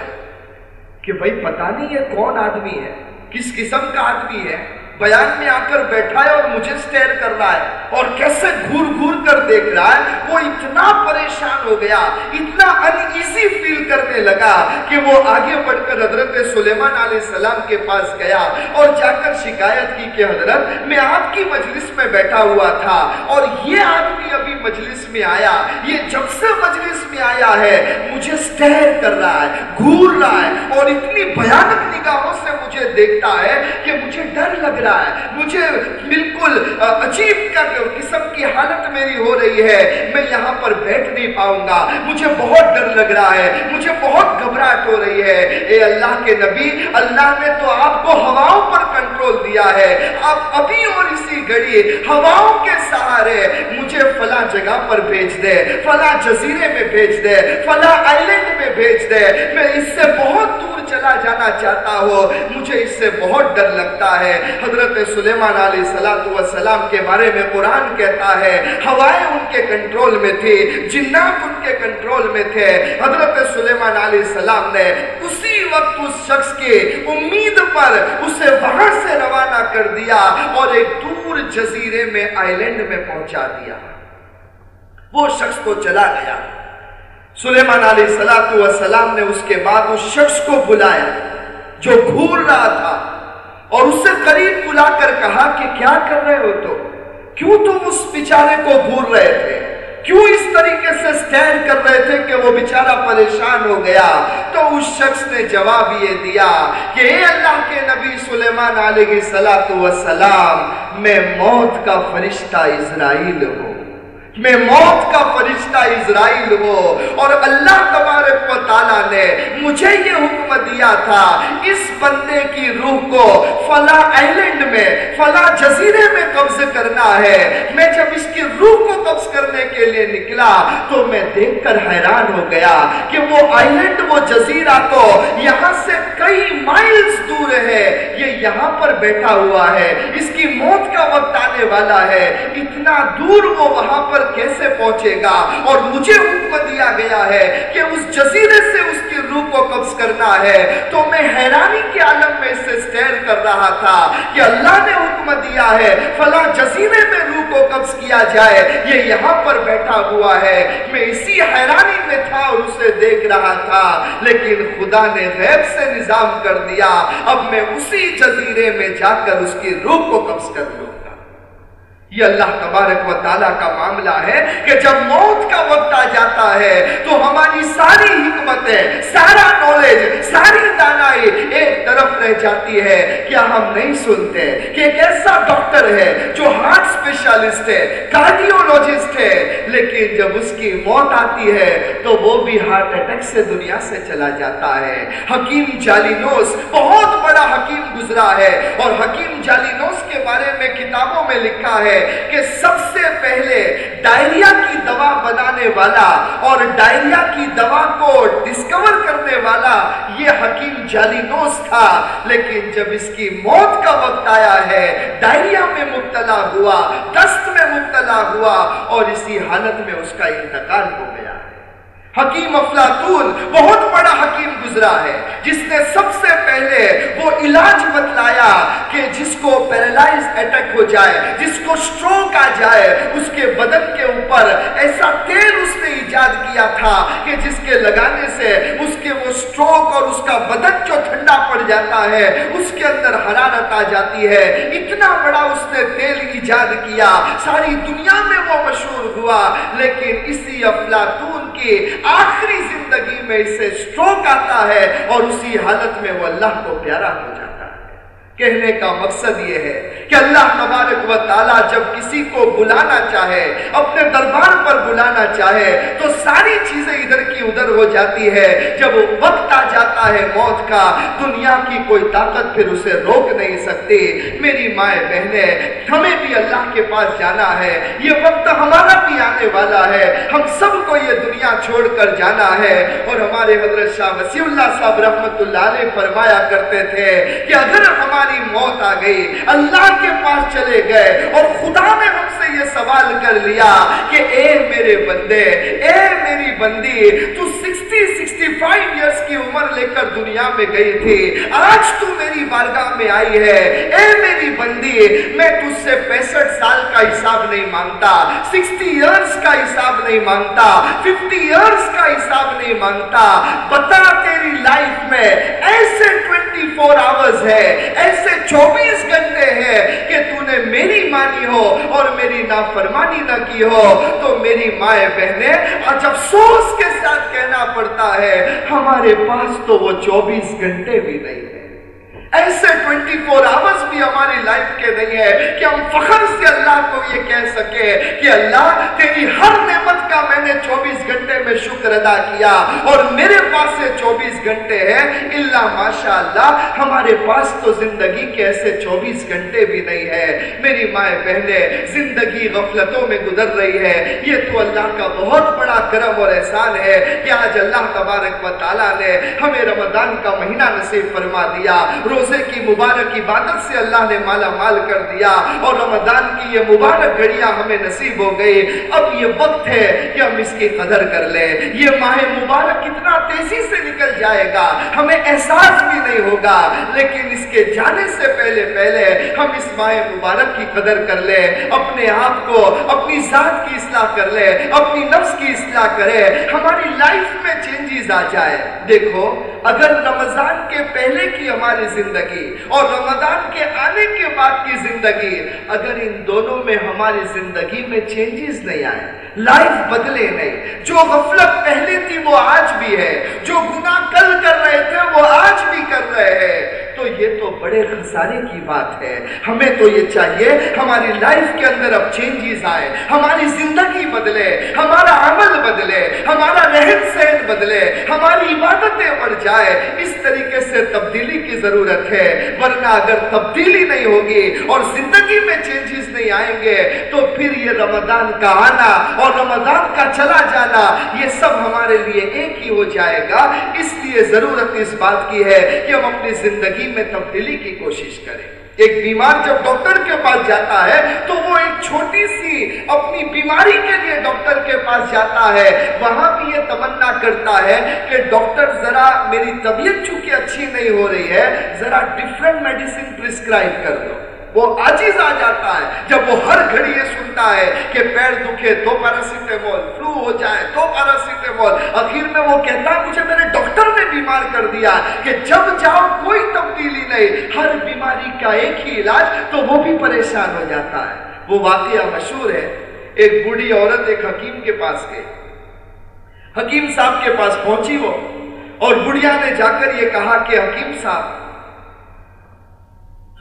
کہ بھائی پتا نہیں یہ کون آدمی ہے، کس قسم کا آدمی ہے؟ بیان میں آ کر بیٹھا ہے اور مجھے سٹیر کر رہا ہے اور کیسے گھور گھور کر دیکھ رہا ہے، وہ اتنا پریشان ہو گیا، اتنا انیزی فیل کرنے لگا کہ وہ آگے بڑھ کر حضرت سلیمان علیہ السلام کے پاس گیا اور جا کر شکایت کی کہ حضرت، میں آپ کی مجلس میں بیٹھا ہوا تھا اور یہ آدمی ابھی مجلس میں آیا، یہ جب سے مجلس میں آیا ہے، مجھے سٹیر کر رہا ہے، گھور رہا ہے اور اتنی بھیانک نگاہوں سے مجھے دیکھتا ہے کہ مجھے ڈر لگ رہا رہا ہے۔ مجھے بالکل عجیب کا قسم کی حالت میری ہو رہی ہے۔ میں یہاں پر بیٹھ نہیں پاؤں گا۔ مجھے بہت ڈر لگ رہا ہے۔ مجھے بہت گھبراہٹ ہو رہی ہے۔ اے اللہ کے نبی، اللہ نے تو آپ کو ہواؤں پر کنٹرول دیا ہے۔ آپ ابھی اور اسی گھڑی ہواؤں کے سہارے مجھے فلاں جگہ پر بھیج دے، فلاں جزیرے میں بھیج دے، فلاں آئلینڈ میں بھیج دے۔ میں اس سے بہت دور چلا جانا چاہتا ہوں۔ مجھے اس سے بہت ڈر لگتا ہے۔ حضرت حضرت سلیمان علیہ السلام کے بارے میں قرآن کہتا ہے، ہوائیں ان کے کنٹرول میں تھی، جنات ان کے کنٹرول میں تھے۔ حضرت سلیمان علیہ السلام نے اسی وقت اس شخص کی امید پر اسے وہاں سے روانہ کر دیا اور ایک دور جزیرے میں آئلینڈ میں پہنچا دیا۔ وہ شخص کو چلا گیا۔ سلیمان علیہ السلام نے اس کے بعد اس شخص کو بلایا جو گھول رہا تھا۔ اور اس سے قریب بلا کر کہا کہ کیا کر رہے ہو تو کیوں تم اس بیچارے کو گھور رہے تھے؟ کیوں اس طریقے سے سٹینڈ کر رہے تھے کہ وہ بیچارہ پریشان ہو گیا؟ تو اس شخص نے جواب یہ دیا کہ اے اللہ کے نبی سلیمان علیہ السلام میں موت کا فرشتہ اسرائیل ہوں۔ میں موت کا فرشتہ اسرائیل ہو۔ اور اللہ تبارک و تعالیٰ نے مجھے یہ حکم دیا تھا، اس بندے کی روح کو فلا آئلینڈ میں فلا جزیرے میں قبض کرنا ہے۔ میں جب اس کی روح کو قبض کرنے کے لیے نکلا تو میں دیکھ کر حیران ہو گیا کہ وہ آئلینڈ وہ جزیرہ تو یہاں سے کئی مائلز دور ہے۔ یہ یہاں پر بیٹھا ہوا ہے۔ اس کی موت کا وقت آنے والا ہے۔ اتنا دور وہ وہاں پر کیسے پہنچے گا؟ اور مجھے حکم دیا گیا ہے کہ اس جزیرے سے اس کی روح کو قبض کرنا ہے۔ تو میں حیرانی کے عالم میں اس سے سٹیر کر رہا تھا کہ اللہ نے حکم دیا ہے فلا جزیرے میں روح کو قبض کیا جائے۔ یہ یہاں پر بیٹھا ہوا ہے۔ میں اسی حیرانی میں تھا اور اسے دیکھ رہا تھا۔ لیکن خدا نے غیب سے نظام کر دیا۔ اب میں اسی جزیرے میں جا کر اس کی روح کو قبض کر لوں۔ یہ اللہ تبارک و تعالیٰ کا معاملہ ہے کہ جب موت کا وقت آ جاتا ہے تو ہماری ساری حکمتیں، سارا نالج ساری دانائی ایک طرف رہ جاتی ہے۔ کیا ہم نہیں سنتے کہ ایک ایسا ڈاکٹر ہے جو ہارٹ اسپیشلسٹ ہے کارڈیولوجسٹ ہے، لیکن جب اس کی موت آتی ہے تو وہ بھی ہارٹ اٹیک سے دنیا سے چلا جاتا ہے۔ حکیم جالینوس بہت بڑا حکیم گزرا ہے اور حکیم جالینوس کے بارے میں کتابوں میں لکھا ہے کہ سب سے پہلے ڈائریا کی دوا بنانے والا اور ڈائریا کی دوا کو ڈسکور کرنے والا یہ حکیم جالینوس تھا۔ لیکن جب اس کی موت کا وقت آیا ہے، ڈائریا میں مبتلا ہوا، دست میں مبتلا ہوا اور اسی حالت میں اس کا انتقال ہو گیا۔ حکیم افلاطون بہت بڑا حکیم گزرا ہے۔ جس نے سب سے پہلے وہ علاج بتلایا کہ جس کو پیرالائز اٹیک ہو جائے، جس کو سٹروک آ جائے، اس کے بدن کے اوپر ایسا تیل اس نے ایجاد کیا تھا کہ جس کے لگانے سے اس کے وہ سٹروک اور اس کا بدن جو ٹھنڈا پڑ جاتا ہے، اس کے اندر حرارت آ جاتی ہے۔ اتنا بڑا اس نے تیل ایجاد کیا۔ ساری دنیا میں وہ مشہور ہوا، لیکن اسی افلاطون کی آخری زندگی میں اسے سٹروک آتا ہے اور اسی حالت میں وہ اللہ کو پیارا ہو جاتا ہے۔ کہنے کا مقصد یہ ہے کہ اللہ تبارک و تعالیٰ جب کسی کو بلانا چاہے، اپنے دربار پر بلانا چاہے، تو ساری چیزیں ادھر کی ادھر ہو جاتی ہے۔ جب وقت آ جاتا ہے موت کا، دنیا کی کوئی طاقت پھر اسے روک نہیں سکتی۔ میری مائیں بہنیں، ہمیں بھی اللہ کے پاس جانا ہے۔ یہ وقت ہمارا بھی آنے والا ہے۔ ہم سب کو یہ دنیا چھوڑ کر جانا ہے۔ اور ہمارے حضرت شاہ وسیع اللہ صاحب رحمت اللہ علیہ فرمایا کرتے تھے کہ اگر ہمارے ہماری موت آ گئی۔ اللہ کے پاس چلے گئے اور خدا نے ہم سے یہ سوال کر لیا کہ اے میرے بندے، اے میری بندی، تو سکسٹی سکسٹی فائیو ایئرس کی عمر لے کر دنیا میں گئی تھی۔ آج تو میری بارگاہ میں آئی ہے۔ اے میری بندی، میں تجھ سے پینسٹھ سال کا حساب نہیں مانگتا، سکسٹی ایئرس کا حساب نہیں مانگتا، ففٹی ایئرس کا حساب نہیں مانگتا۔ بتا تیری لائف میں ایسے ٹوینٹی فور آورز ہے، ایسے ایسے چوبیس گھنٹے ہیں کہ تو نے میری مانی ہو اور میری نافرمانی نہ کی ہو، تو میری مائیں بہنیں آج افسوس کے ساتھ کہنا پڑتا ہے، ہمارے پاس تو وہ چوبیس گھنٹے بھی نہیں ہے ایسے ٹوینٹی فور آورز بھی ہماری لائف کے نہیں ہے کہ ہم فخر سے اللہ کو یہ کہہ سکے کہ اللہ، تیری ہر نعمت کا میں نے چوبیس گھنٹے میں شکر ادا کیا اور میرے پاس سے چوبیس گھنٹے ہیں۔ اللہ ماشاء اللہ ہمارے پاس تو زندگی کے ایسے چوبیس گھنٹے بھی نہیں ہے۔ میری مائیں بہنیں، زندگی غفلتوں میں گزر رہی ہے۔ یہ تو اللہ کا بہت بڑا کرم اور احسان ہے کہ آج اللہ تبارک و تعالیٰ نے ہمیں رمضان کا مہینہ نصیب فرما دیا۔ روز روزے کی مبارک عبادت سے اللہ نے مالا مال کر دیا اور رمضان کی یہ مبارک گھڑیاں ہمیں نصیب ہو گئی۔ اب یہ وقت ہے کہ ہم اس کی قدر کر لیں۔ یہ ماہ مبارک کتنا تیزی سے نکل جائے گا۔ ہمیں احساس بھی نہیں ہوگا۔ لیکن اس کے جانے سے پہلے پہلے ہم اس ماہ مبارک کی قدر کر لیں۔ اپنے آپ کو، اپنی ذات کی اصلاح کر لیں۔ اپنی نفس کی اصلاح کریں۔ ہماری لائف میں چینجز آ جائے دیکھو، اگر رمضان کے پہلے کی ہماری زندگی اور رمضان کے آنے کے بعد کی زندگی۔ اگر ان دونوں میں ہماری زندگی میں چینجز نہیں آئے لائف بدلے نہیں، جو غفلت پہلے تھی وہ آج بھی ہے، جو گناہ کل کر رہے تھے وہ آج بھی کر رہے ہیں۔ تو یہ تو بڑے خسارے کی بات ہے۔ ہمیں تو یہ چاہیے ہماری لائف کے اندر اب چینجز آئے۔ ہماری زندگی بدلے، ہمارا عمل بدلے، ہمارا رہن سہن بدلے، ہماری عبادتیں بڑھ جائے۔ اس طریقے سے تبدیلی کی ضرورت ہے۔ ورنہ اگر تبدیلی نہیں ہوگی اور زندگی میں چینجز نہیں آئیں گے، تو پھر یہ رمضان کا آنا اور رمضان کا چلا جانا، یہ سب ہمارے لیے ایک ہی ہو جائے گا۔ اس لیے ضرورت اس بات کی ہے کہ ہم اپنی زندگی میں تبدیلی کی کوشش کریں ایک بیمار جب ڈاکٹر کے پاس جاتا ہے تو وہ ایک چھوٹی سی اپنی بیماری کے لیے ڈاکٹر کے پاس جاتا ہے۔ وہاں بھی یہ تمنا کرتا ہے کہ ڈاکٹر ذرا میری طبیعت چونکہ اچھی نہیں ہو رہی ہے، ذرا ڈیفرنٹ میڈیسن پرسکرائب کر دو وہ آجیز آ جاتا ہے۔ جب وہ ہر گھڑی یہ سنتا ہے کہ پیر دکھے تو پیراسیٹامول فلو ہو جائے تو پیراسیٹامول اخیر میں وہ کہتا ہے مجھے میرے ڈاکٹر نے بیمار کر دیا کہ جب جاؤ کوئی تبدیلی نہیں، ہر بیماری کا ایک ہی علاج تو وہ بھی پریشان ہو جاتا ہے۔ وہ واقعہ مشہور ہے۔ ایک بوڑھی عورت ایک حکیم کے پاس گئی۔ حکیم صاحب کے پاس پہنچی وہ۔ اور بڑھیا نے جا کر یہ کہا کہ حکیم صاحب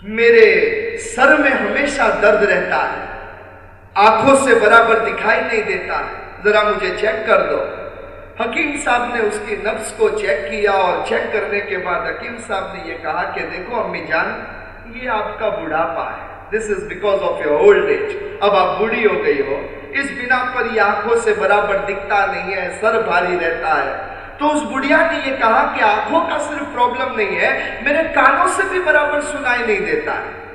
میرے سر میں ہمیشہ درد رہتا ہے۔ آنکھوں سے برابر دکھائی نہیں دیتا۔ ہے ذرا مجھے چیک کر دو۔ حکیم صاحب نے اس کی نفس کو چیک کیا اور چیک کرنے کے بعد حکیم صاحب نے یہ کہا کہ دیکھو، امی جان، یہ آپ کا بڑھاپا ہے۔ This is because of your old age اب آپ بوڑھی ہو گئی ہو۔ اس بنا پر یہ آنکھوں سے برابر دکھتا نہیں ہے، سر بھاری رہتا ہے۔ تو اس بڑھیا نے یہ کہا کہ آنکھوں کا صرف پرابلم نہیں ہے، میرے کانوں سے بھی برابر سنائی نہیں دیتا ہے۔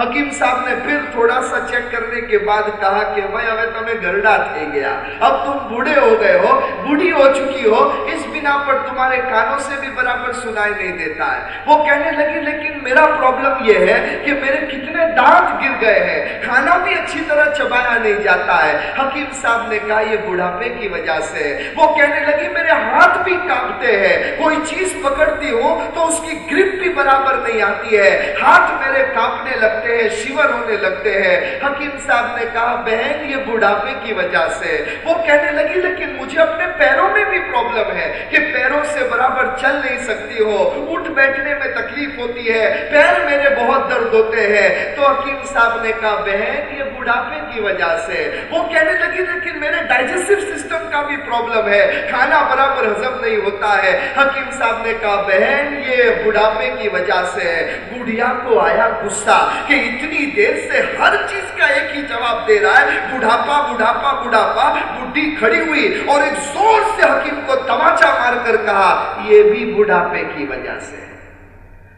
حکیم صاحب نے پھر تھوڑا سا چیک کرنے کے بعد کہا کہ بھائی ہمیں تمہیں گرڈا تھے گیا۔ اب تم بوڑھے ہو گئے ہو، بوڑھی ہو چکی ہو۔ اس بنا پر تمہارے کانوں سے بھی برابر سنائی نہیں دیتا ہے۔ وہ کہنے لگی، لیکن میرا پرابلم یہ ہے کہ میرے کتنے دانت گر گئے ہیں۔ کھانا بھی اچھی طرح چبایا نہیں جاتا ہے۔ حکیم صاحب نے کہا، یہ بڑھاپے کی وجہ سے وہ کہنے لگی، میرے ہاتھ بھی کانپتے ہیں۔ کوئی چیز پکڑتی ہوں تو اس کی گرپ بھی برابر نہیں آتی ہے۔ ہاتھ میرے کانپنے لگتے لگتے ہیں، شیور ہونے لگتے ہیں۔ حکیم صاحب نے کہا، بہن، یہ بڑھاپے کی وجہ سے۔ وہ کہنے لگی، لیکن مجھے اپنے پیروں میں بھی پرابلم ہے کہ پیروں سے برابر چل نہیں سکتی ہو۔ اٹھ بیٹھنے میں تکلیف ہوتی ہے، پیر میرے بہت درد ہوتے ہیں۔ تو حکیم صاحب نے کہا، بہن، یہ بڑھاپے کی وجہ سے۔ وہ کہنے لگی، لیکن میرے ڈائجسٹو سسٹم کا بھی پرابلم ہے، کھانا برابر ہضم نہیں ہوتا ہے۔ حکیم صاحب نے کہا، بہن، یہ بڑھاپے کی وجہ سے۔ بڑھیا کو آیا غصہ کہ اتنی دیر سے ہر چیز کا ایک ہی جواب دے رہا ہے۔ بڑھاپا بڑھاپا بڑھاپا، بڈھی کھڑی ہوئی اور ایک زور سے حکیم کو تماچا مار کر کہا، یہ بھی بڑھاپے کی وجہ سے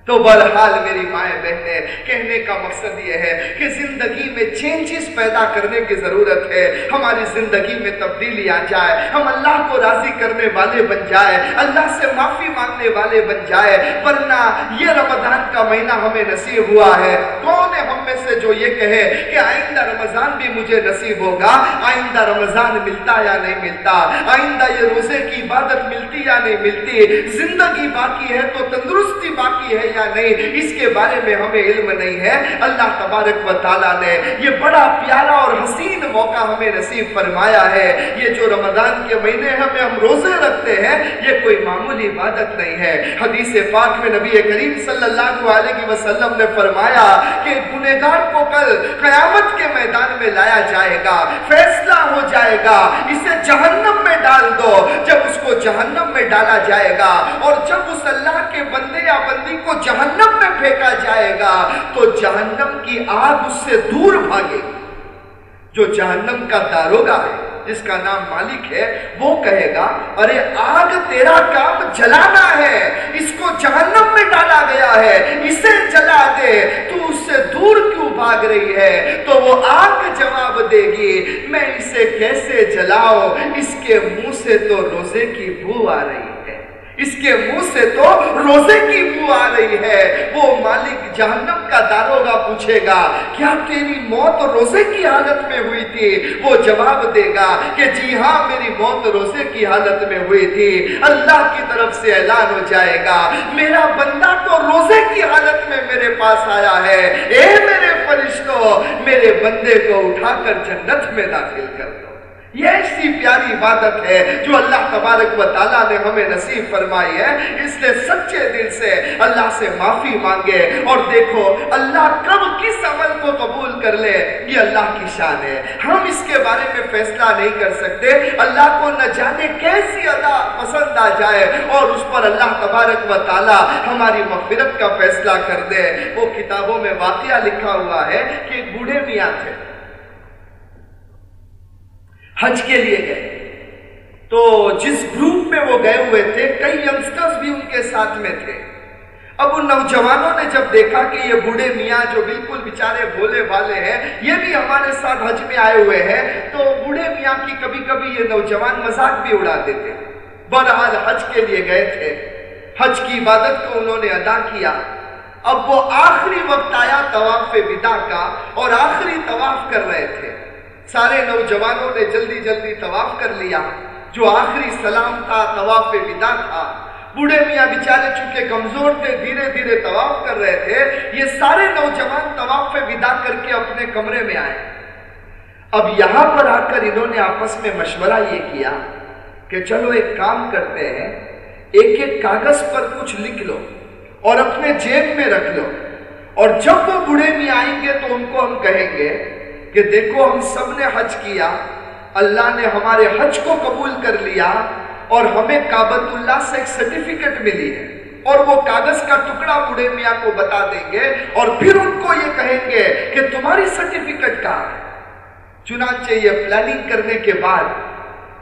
تو بہرحال میری مائیں بہنیں، کہنے کا مقصد یہ ہے کہ زندگی میں چینجز پیدا کرنے کی ضرورت ہے۔ ہماری زندگی میں تبدیلی آ جائے، ہم اللہ کو راضی کرنے والے بن جائے، اللہ سے معافی مانگنے والے بن جائے۔ ورنہ یہ رمضان کا مہینہ ہمیں نصیب ہوا ہے۔ میں سے جو یہ کہے کہ آئندہ رمضان بھی مجھے نصیب ہوگا، آئندہ رمضان ملتا یا نہیں ملتا؟ آئندہ یہ روزے کی عبادت ملتی یا نہیں ملتی؟ زندگی باقی ہے تو تندرستی باقی ہے یا نہیں؟ اس کے بارے میں ہمیں علم نہیں ہے۔ اللہ تبارک و تعالیٰ نے یہ بڑا پیارا اور حسین موقع ہمیں نصیب فرمایا ہے۔ یہ جو رمضان کے مہینے ہمیں ہم روزے رکھتے ہیں، یہ کوئی معمولی عبادت نہیں ہے۔ حدیث پاک میں نبی کریم صلی اللہ علیہ وسلم نے فرمایا کہ گنہ گنہگار کو کل قیامت کے میدان میں لایا جائے گا، فیصلہ ہو جائے گا، اسے جہنم میں ڈال دو۔ جب اس کو جہنم میں ڈالا جائے گا اور جب اس اللہ کے بندے یا بندی کو جہنم میں پھینکا جائے گا، تو جہنم کی آگ اس سے دور بھاگے جو جہنم کا داروگا ہے، جس کا نام مالک ہے، وہ کہے گا، ارے آگ تیرا کام جلانا ہے، اس کو جہنم میں ڈالا گیا ہے، اسے جلا دے، تو اس سے دور کیوں بھاگ رہی ہے؟ تو وہ آگ جواب دے گی، میں اسے کیسے جلاؤ اس کے منہ سے تو روزے کی بو آ رہی ہے۔ اس کے منہ سے تو روزے کی بو آ رہی ہے۔ وہ مالک جہنم کا داروگا پوچھے گا، کیا تیری موت روزے کی حالت میں ہوئی تھی؟ وہ جواب دے گا کہ جی ہاں میری موت روزے کی حالت میں ہوئی تھی۔ اللہ کی طرف سے اعلان ہو جائے گا، میرا بندہ تو روزے کی حالت میں میرے پاس آیا ہے۔ اے میرے فرشتوں میرے بندے کو اٹھا کر جنت میں داخل کر دو۔ یہ ایسی پیاری عبادت ہے جو اللہ تبارک و تعالیٰ نے ہمیں نصیب فرمائی ہے۔ اس لیے سچے دل سے اللہ سے معافی مانگے اور دیکھو، اللہ کب کس عمل کو قبول کر لے، یہ اللہ کی شان ہے۔ ہم اس کے بارے میں فیصلہ نہیں کر سکتے۔ اللہ کو نہ جانے کیسی ادا پسند آ جائے اور اس پر اللہ تبارک و تعالیٰ ہماری مغفرت کا فیصلہ کر دے۔ وہ کتابوں میں واقعہ لکھا ہوا ہے کہ ایک بوڑھے میاں تھے۔ حج کے لیے گئے۔ تو جس گروپ میں وہ گئے ہوئے تھے، کئی ینگسٹرز بھی ان کے ساتھ میں تھے۔ اب ان نوجوانوں نے جب دیکھا کہ یہ بوڑھے میاں جو بالکل بیچارے بھولے والے ہیں، یہ بھی ہمارے ساتھ حج میں آئے ہوئے ہیں، تو بوڑھے میاں کی کبھی کبھی یہ نوجوان مذاق بھی اڑا دیتے۔ بہرحال حج کے لیے گئے تھے۔ حج کی عبادت کو انہوں نے ادا کیا۔ اب وہ آخری وقت آیا طواف ودا کا اور آخری طواف کر رہے تھے۔ سارے نوجوانوں نے جلدی جلدی طواف کر لیا، جو آخری سلام تھا، طواف ودا تھا۔ بوڑھے میاں بیچارے چونکہ کمزور تھے، دھیرے دھیرے طواف کر رہے تھے، یہ سارے نوجوان طواف ودا کر کے اپنے کمرے میں آئے۔ اب یہاں پر آ کر انہوں نے آپس میں مشورہ یہ کیا کہ چلو ایک کام کرتے ہیں، ایک ایک کاغذ پر کچھ لکھ لو اور اپنے جیب میں رکھ لو۔ اور جب وہ بوڑھے میاں آئیں گے تو ان کو ہم کہیں گے کہ دیکھو ہم سب نے حج کیا، اللہ نے ہمارے حج کو قبول کر لیا اور ہمیں کابت اللہ سے ایک سرٹیفکیٹ ملی ہے۔ اور وہ کاغذ کا ٹکڑا بوڑھے میاں کو بتا دیں گے اور پھر ان کو یہ کہیں گے کہ تمہاری سرٹیفکیٹ کہاں ہے۔ چنانچہ یہ پلاننگ کرنے کے بعد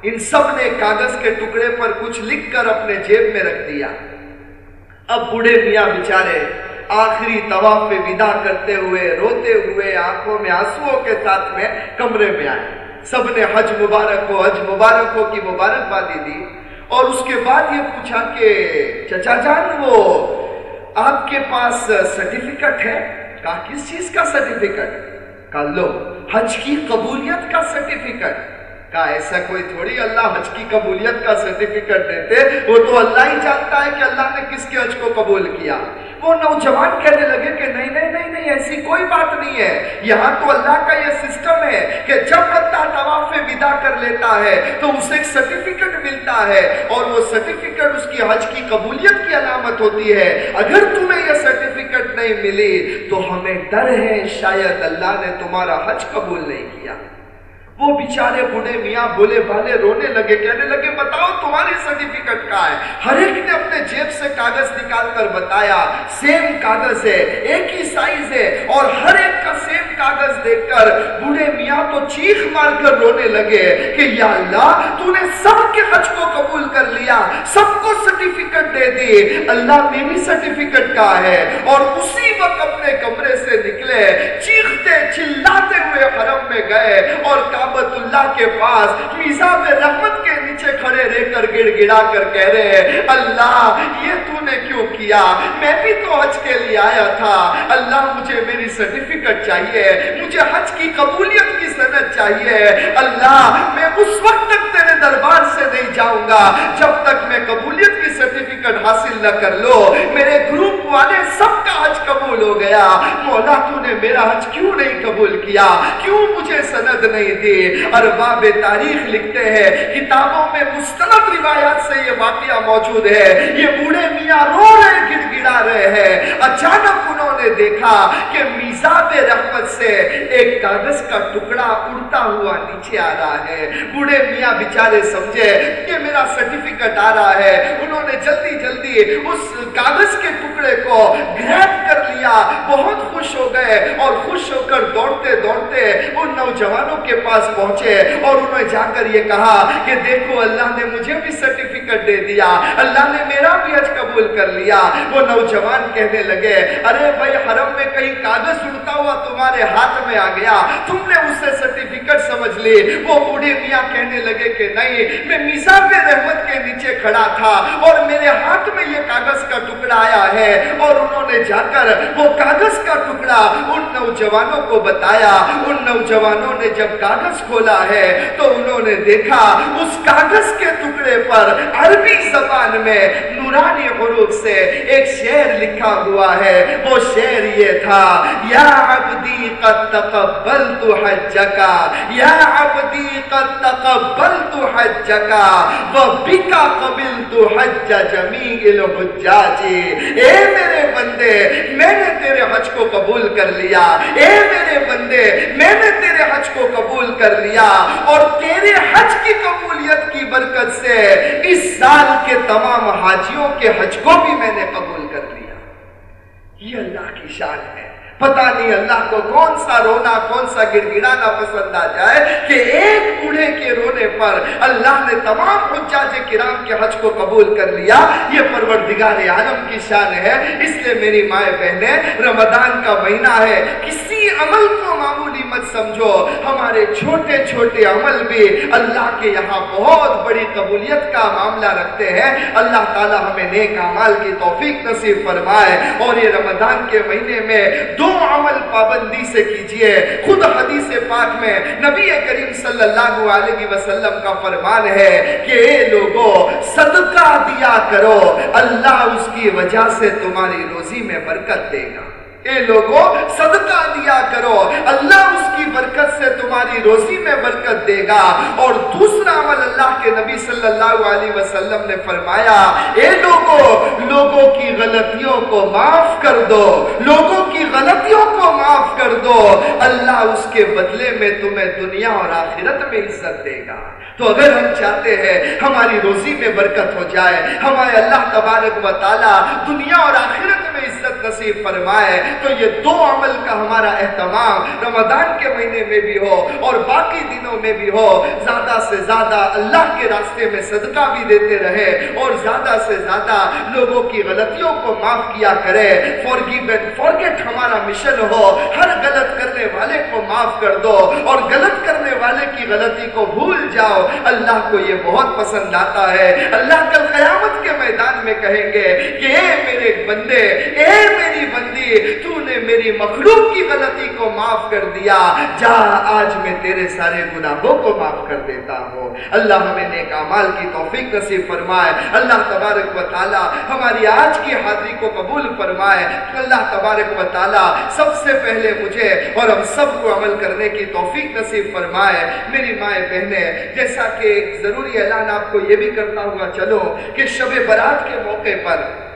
ان سب نے کاغذ کے ٹکڑے پر کچھ لکھ کر اپنے جیب میں رکھ دیا۔ اب بوڑھے میاں بیچارے آخری طواف میں ودا کرتے ہوئے، روتے ہوئے آنکھوں میں آنسوؤں کے ساتھ میں کمرے میں آئے۔ سب نے حج مبارک ہو حج مبارک ہو کی مبارک بادی دی۔ اور اس کے بعد یہ پوچھا کہ، چچا جان، وہ آپ کے پاس سرٹیفکیٹ ہے؟ کہا، کس چیز کا سرٹیفکیٹ کہا، لو، حج کی قبولیت کا سرٹیفکیٹ کہا، ایسا کوئی تھوڑی اللہ حج کی قبولیت کا سرٹیفکیٹ دیتے؟ وہ تو اللہ ہی جانتا ہے کہ اللہ نے کس کے حج کو قبول کیا۔ وہ نوجوان کہنے لگے کہ نہیں نہیں نہیں نہیں، ایسی کوئی بات نہیں ہے۔ یہاں تو اللہ کا یہ سسٹم ہے کہ جب بندہ طواف ودا کر لیتا ہے تو اسے ایک سرٹیفکیٹ ملتا ہے اور وہ سرٹیفکیٹ اس کی حج کی قبولیت کی علامت ہوتی ہے۔ اگر تمہیں یہ سرٹیفکیٹ نہیں ملی تو ہمیں ڈر ہے، شاید اللہ نے تمہارا حج قبول نہیں کیا۔ وہ بیچارے بڑے میاں بولے بالے رونے لگے، کہنے لگے، بتاؤ تمہاری سرٹیفکیٹ کا ہے؟ ہر ایک نے اپنے جیب سے کاغذ نکال کر بتایا سیم کاغذ ہے، ایک ہی سائز ہے، اور ہر ایک کا سیم کاغذ دیکھ کر بڑے میاں تو چیخ مار کر رونے لگے کہ یا اللہ، تو نے سب کے حج کو قبول کر لیا دے دی اللہ میری سرٹیفکیٹ کا ہے۔ اور اسی وقت اپنے کمرے سے نکلے، چیختے، چلاتے ہوئے حرم میں گئے۔ اور کعبت اللہ کے پاس میزاب رحمت کے نیچے کھڑے رہ کر گڑ گڑا کر کہہ رہے ہیں، اللہ، یہ تو نے کیوں کیا؟ میں بھی تو حج کے لیے آیا تھا۔ اللہ، مجھے میری سرٹیفکیٹ چاہیے۔ مجھے حج کی قبولیت کی سند چاہیے۔ اللہ، میں اس وقت تک تیرے دربار سے نہیں جاؤں گا جب تک میں قبولیت کی سرٹیفکیٹ حاصل نہ کر لو۔ میرے گروپ والے سب کا حج قبول ہو گیا۔ مولا تو نے میرا حج کیوں نہیں قبول کیا؟ کیوں مجھے سند نہیں دی؟ ارباب تاریخ لکھتے ہیں، کتابوں میں مستند روایات سے یہ واقعہ موجود ہے۔ یہ بوڑھے میاں رو رہے، گڑ گڑا رہے ہیں۔ اچانک انہوں نے دیکھا کہ میزاب رحمت سے ایک کاغذ کا ٹکڑا اڑتا ہوا نیچے آ رہا ہے۔ بوڑھے میاں بیچارے سمجھے کہ میرا سرٹیفکیٹ آ رہا ہے۔ انہوں نے جلدی جلدی اس کاغذ کے ٹکڑے کو گریب کر لیا۔ بہت خوش ہو گئے اور خوش ہو کر دوڑتے دوڑتے ان نوجوانوں کے پاس پہنچے اور انہوں نے جا کر یہ کہا کہ دیکھو، اللہ نے مجھے بھی سرٹیفکیٹ دے دیا۔ اللہ نے میرا بھی حج قبول کر لیا۔ وہ نوجوان کہنے لگے، ارے بھائی، حرم میں کہیں کاغذ اڑتا ہوا تمہارے ہاتھ میں آ گیا۔ تم نے اسے سرٹیفکیٹ سمجھ لی۔ وہ بوڑھے میاں کہنے لگے کہ نہیں، میں میزاب رحمت کے نیچے کھڑا تھا اور میرے ہاتھ میں یہ کاغذ کا ٹکڑا آیا ہے اور انہوں نے جا کر وہ کاغذ کا ٹکڑا ان نوجوانوں کو بتایا۔ ان نوجوانوں نے جب کاغذ کھولا ہے تو انہوں نے دیکھا اس کاغذ کے ٹکڑے پر عربی زبان میں نورانی حروف سے ایک شعر لکھا ہوا ہے۔ وہ شعر یہ تھا، یا عبدی قد تقبلت حجك يا عبدي قد تقبلت حجك وبك قبلت حج جميع الحجاج اے میرے بندے، میں نے تیرے حج کو قبول کر لیا۔ اے میرے بندے، میں نے تیرے حج کو قبول کر لیا۔ اور تیرے حج کی قبولیت کی برکت سے اس سال کے تمام حاجیوں کے حج کو بھی میں نے قبول کر لیا۔ یہ اللہ کی شان ہے۔ پتہ نہیں اللہ کو کون سا رونا، کون سا گڑ گڑانا پسند آ جائے کہ ایک بوڑھے کے رونے پر اللہ نے تمام حجاج کرام کے حج کو قبول کر لیا۔ یہ پروردگار عالم کی شان ہے۔ اس لیے میری مائیں بہنیں، رمضان کا مہینہ ہے۔ کسی عمل کو معمولی مت سمجھو۔ ہمارے چھوٹے چھوٹے عمل بھی اللہ کے یہاں بہت بڑی قبولیت کا معاملہ رکھتے ہیں۔ اللہ تعالی ہمیں نیک عمال کی توفیق نصیب فرمائے۔ اور یہ رمضان کے مہینے میں دو عمل پابندی سے کیجیے۔ خود حدیث پاک میں نبی کریم صلی اللہ علیہ وسلم کا فرمان ہے کہ اے لوگوں صدقہ دیا کرو، اللہ اس کی وجہ سے تمہاری روزی میں برکت دے گا۔ اے لوگوں صدقہ دیا کرو۔ اللہ اس کی برکت سے تمہاری روزی میں برکت دے گا۔ اور دوسرا عمل اللہ کے نبی صلی اللہ علیہ وسلم نے فرمایا، اے لوگوں لوگوں کی غلطیوں کو معاف کر دو۔ لوگوں کی غلطیوں کو معاف کر دو۔ اللہ اس کے بدلے میں تمہیں دنیا اور آخرت میں عزت دے گا۔ تو اگر ہم چاہتے ہیں ہماری روزی میں برکت ہو جائے، ہمارے اللہ تبارک و تعالی دنیا اور آخرت میں عزت نصیب فرمائے تو یہ دو عمل کا ہمارا اہتمام رمضان کے مہینے میں بھی ہو اور باقی دنوں میں بھی ہو، زیادہ سے زیادہ اللہ کے راستے میں صدقہ بھی دیتے رہے اور زیادہ سے زیادہ لوگوں کی غلطیوں کو معاف کیا کرے۔ فورگیو اینڈ فورگیٹ ہمارا مشن ہو، ہر غلط کرنے والے کو معاف کر دو اور غلط کرنے والے کی غلطی کو بھول جاؤ۔ اللہ کو یہ بہت پسند آتا ہے۔ اللہ کل قیامت کے میدان میں کہیں گے کہ اے میرے بندے، اے میری بندی تو نے میری مخلوق کی غلطی کو معاف کر دیا۔ جا، آج میں تیرے سارے گناہوں کو معاف کر دیتا ہوں۔ اللہ ہمیں نیک اعمال کی توفیق نصیب فرمائے۔ اللہ تبارک و تعالی ہماری آج کی حاضری کو قبول فرمائے۔ اللہ تبارک و تعالی سب سے پہلے مجھے اور ہم سب کو عمل کرنے کی توفیق نصیب فرمائے۔ میری مائیں بہنیں، جیسا کہ ایک ضروری اعلان آپ کو یہ بھی کرتا ہوا چلو کہ شب برات کے موقع پر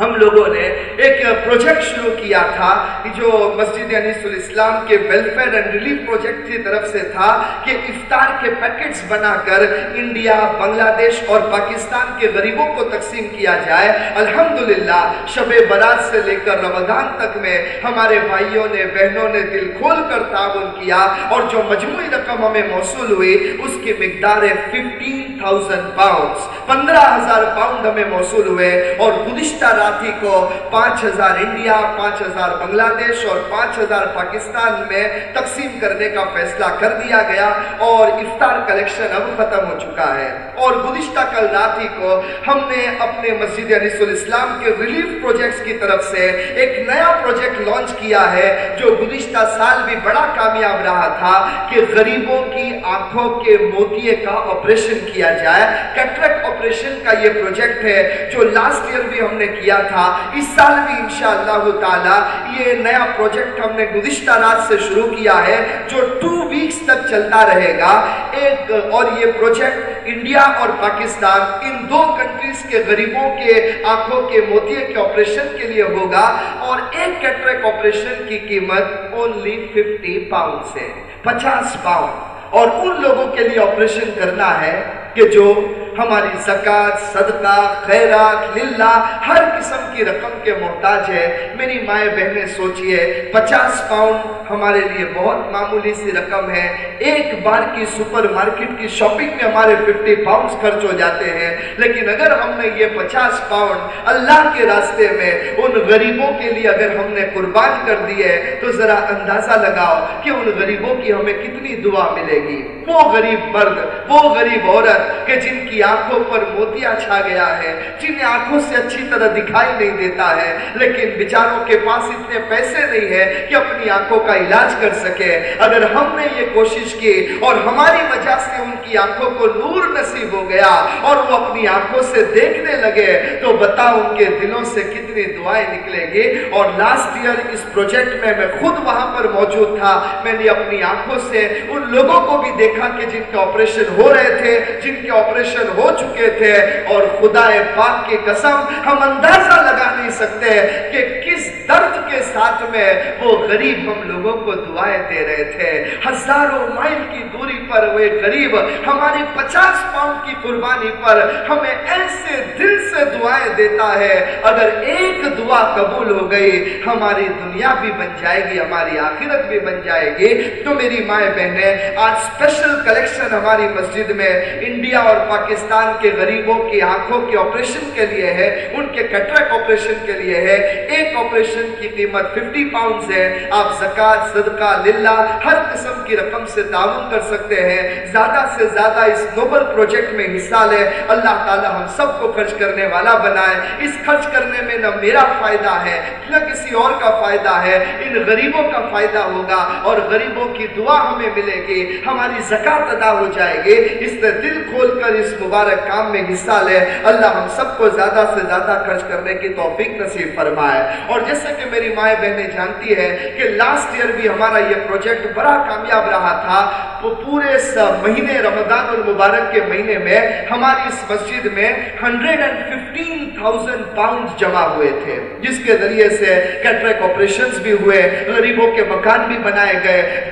ہم لوگوں نے ایک پروجیکٹ شروع کیا تھا جو مسجد انیس الاسلام کے ویلفیئر اینڈ ریلیف پروجیکٹ کی طرف سے تھا کہ افطار کے پیکٹس بنا کر انڈیا، بنگلہ دیش اور پاکستان کے غریبوں کو تقسیم کیا جائے۔ الحمدللہ، شب برات سے لے کر رمضان تک میں ہمارے بھائیوں نے، بہنوں نے دل کھول کر تعاون کیا اور جو مجموعی رقم ہمیں موصول ہوئی، اس کی مقدار ہے ففٹین تھاؤزنڈ پاؤنڈز پندرہ ہزار پاؤنڈ ہمیں موصول ہوئے اور گزشتہ راتھی کو پانچ ہزار انڈیا، پانچ ہزار بنگلہ دیش اور پانچ ہزار پاکستان میں تقسیم کرنے کا فیصلہ کر دیا گیا اور افطار کلیکشن اب ختم ہو چکا ہے۔ اور گزشتہ کل راتھی کو ہم نے اپنے مسجد انیس الاسلام کے ریلیف پروجیکٹس کی طرف سے ایک نیا پروجیکٹ لانچ کیا ہے، جو گزشتہ سال بھی بڑا کامیاب رہا تھا کہ غریبوں کی آنکھوں کے موتیے کا آپریشن کیا جائے۔ کیٹریکٹ آپریشن کا یہ پروجیکٹ ہے، جو لاسٹ ایئر بھی ہم نے کیا کیا تھا۔ اس سال بھی انشاءاللہ تعالی یہ نیا پروجیکٹ ہم نے گزشتہ رات سے شروع کیا ہے، جو ٹو ویکس تک چلتا رہے گا۔ ایک اور یہ پروجیکٹ انڈیا اور پاکستان، ان دو کنٹریز کے غریبوں کے آنکھوں کے موتیے کے آپریشن کے لیے ہوگا۔ اور ایک کیٹریک آپریشن کی قیمت اونلی ففٹی پاؤنڈ سے پچاس پاؤنڈ اور ان لوگوں کے لیے آپریشن کرنا ہے کہ جو ہماری زکاة صدقہ، خیرات، للہ، ہر قسم کی رقم کے محتاج ہے۔ میری مائیں بہنیں، سوچئے، پچاس پاؤنڈ ہمارے لیے بہت معمولی سی رقم ہے۔ ایک بار کی سپر مارکٹ کی شاپنگ میں ہمارے ففٹی پاؤنڈز خرچ ہو جاتے ہیں۔ لیکن اگر ہم نے یہ پچاس پاؤنڈ اللہ کے راستے میں، ان غریبوں کے لیے اگر ہم نے قربان کر دیے تو ذرا اندازہ لگاؤ کہ ان غریبوں کی ہمیں کتنی دعا ملے گی۔ وہ غریب مرد، وہ غریب عورت کہ جن کی آنکھوں پر موتیا چھا گیا ہے، جنہیں آنکھوں سے اچھی طرح دکھائی نہیں دیتا ہے، لیکن بیچاروں کے پاس اتنے پیسے نہیں ہے کہ اپنی آنکھوں کا علاج کر سکے۔ اگر ہم نے یہ کوشش کی اور ہماری وجہ سے ان کی آنکھوں کو نور نصیب ہو گیا اور وہ اپنی آنکھوں سے دیکھنے لگے، تو بتاؤ ان کے دلوں سے کتنی دعائیں نکلیں گی۔ اور لاسٹ ایئر اس پروجیکٹ میں میں خود وہاں پر موجود تھا۔ میں نے اپنی آنکھوں سے ان لوگوں کو بھی دیکھا کہ جن کے آپریشن ہو رہے تھے، جن کے آپریشن ہو چکے تھے اور خدا پاک کی قسم ہم اندازہ لگا نہیں سکتے کہ کس درد کے ساتھ میں وہ غریب ہم لوگوں کو دعائیں دے رہے تھے۔ ہزاروں مائل کی دوری پر وہ غریب ہماری پچاس پاؤنڈ کی قربانی پر ہمیں ایسے دل سے دعائیں دیتا ہے۔ اگر ایک دعا قبول ہو گئی، ہماری دنیا بھی بن جائے گی، ہماری آخرت بھی بن جائے گی۔ تو میری مائیں بہنیں، آج اسپیشل کلیکشن ہماری مسجد میں انڈیا اور پاکستان کے غریبوں کی آنکھوں کے آپریشن کے لیے ہے، ان کے کٹرک آپریشن کے لیے ہے۔ ایک آپریشن کی قیمت ففٹی پاؤنڈز ہے. آپ زکاة صدقہ، للہ ہر قسم کی رقم سے تعاون کر سکتے ہیں. زیادہ سے زیادہ اس نوبل پروجیکٹ میں حصہ لے. اللہ تعالی ہم سب کو خرچ کرنے والا بنائے. اس خرچ کرنے میں نہ میرا فائدہ ہے، نہ کسی اور کا فائدہ ہے. ان غریبوں کا فائدہ ہوگا اور غریبوں کی دعا ہمیں ملے گی. ہماری زکاة ادا ہو جائے گی. اس نے دل کھول کر اس مبارک کام میں حصہ لے. اللہ ہم سب کو زیادہ سے زیادہ خرچ کرنے کی توفیق نصیب فرمائے. اور جس جیسے کہ میری مائیں بہنیں جانتی ہے کہ لاسٹ ایئر بھی ہمارا یہ پروجیکٹ بڑا کامیاب رہا تھا۔ وہ پورے مہینے رمضان المبارک کے مہینے میں ہماری اس مسجد میں hundred and fifteen thousand pound جمع ہوئے تھے، جس کے ذریعے سے کیٹریک آپریشنز بھی ہوئے، غریبوں کے مکان بھی بنائے گئے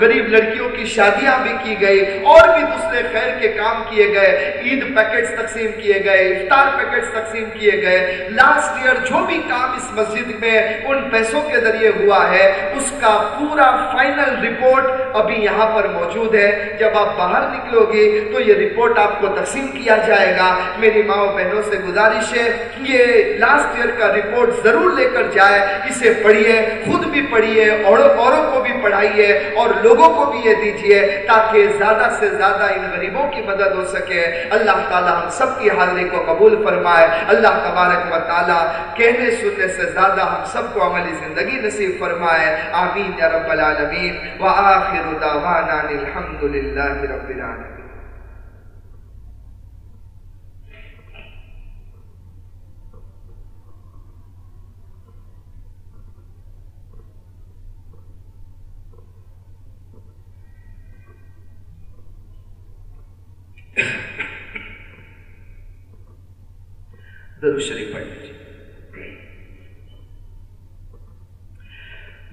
غریب لڑکیوں کی شادیاں بھی کی گئی، اور بھی دوسرے خیر کے کام کیے گئے۔ عید پیکٹس تقسیم کیے گئے، افطار پیکٹس تقسیم کیے گئے۔ لاسٹ ایئر جو بھی کام اس مسجد میں میں ان پیسوں کے ذریعے ہوا ہے، اس کا پورا فائنل رپورٹ ابھی یہاں پر موجود ہے۔ جب آپ باہر نکلو گے تو یہ رپورٹ آپ کو تقسیم کیا جائے گا۔ میری ماں و بہنوں سے گزارش ہے یہ لاسٹ ایئر کا رپورٹ ضرور لے کر جائے۔ اسے پڑھیے، خود بھی پڑھیے، اور اوروں کو بھی پڑھائیے، اور لوگوں کو بھی یہ دیجیے تاکہ زیادہ سے زیادہ ان غریبوں کی مدد ہو سکے۔ اللہ تعالی ہم سب کی حاضری کو قبول فرمائے۔ اللہ تبارک و تعالی کہنے سننے سے زیادہ ہم سب کو عملی زندگی نصیب فرمائے آمین یا رب العالمین وآخر دعوانا الحمدللہ رب العالمین درود شریف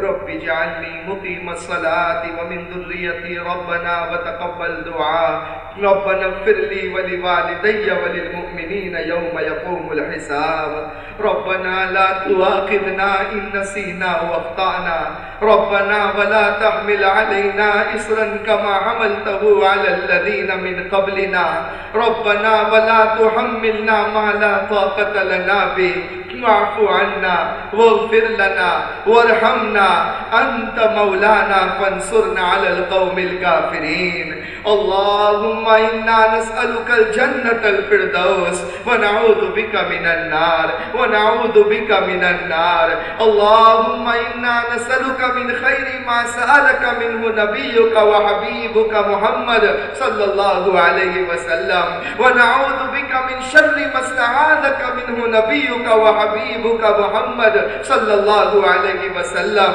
رب اجعلني مقيم الصلاة ومن ذريتي ربنا وتقبل دعاء. ربنا اغفر لي ولوالدي وللمؤمنين يوم يقوم الحساب. ربنا لا تؤاخذنا إن نسينا واخطأنا. ربنا ولا تحمل علينا إصرا كما حملته على الذين من قبلنا. ربنا ولا تحملنا ما لا طاقة لنا به. واعف عنا واغفر لنا وارحمنا. أنت مولانا فانصرنا على القوم الكافرين. اللهم إنا نسألك الجنة الفردوس ونعوذ بك من النار ونعوذ بك من النار. اللهم إنا نسألك من خير ما سألك منه نبيك وحبيبك محمد صلى الله عليه وسلم. ونعوذ بك من شر ما استعاذك منه نبيك وحبيبك محمد صلی اللہ علیہ وسلم.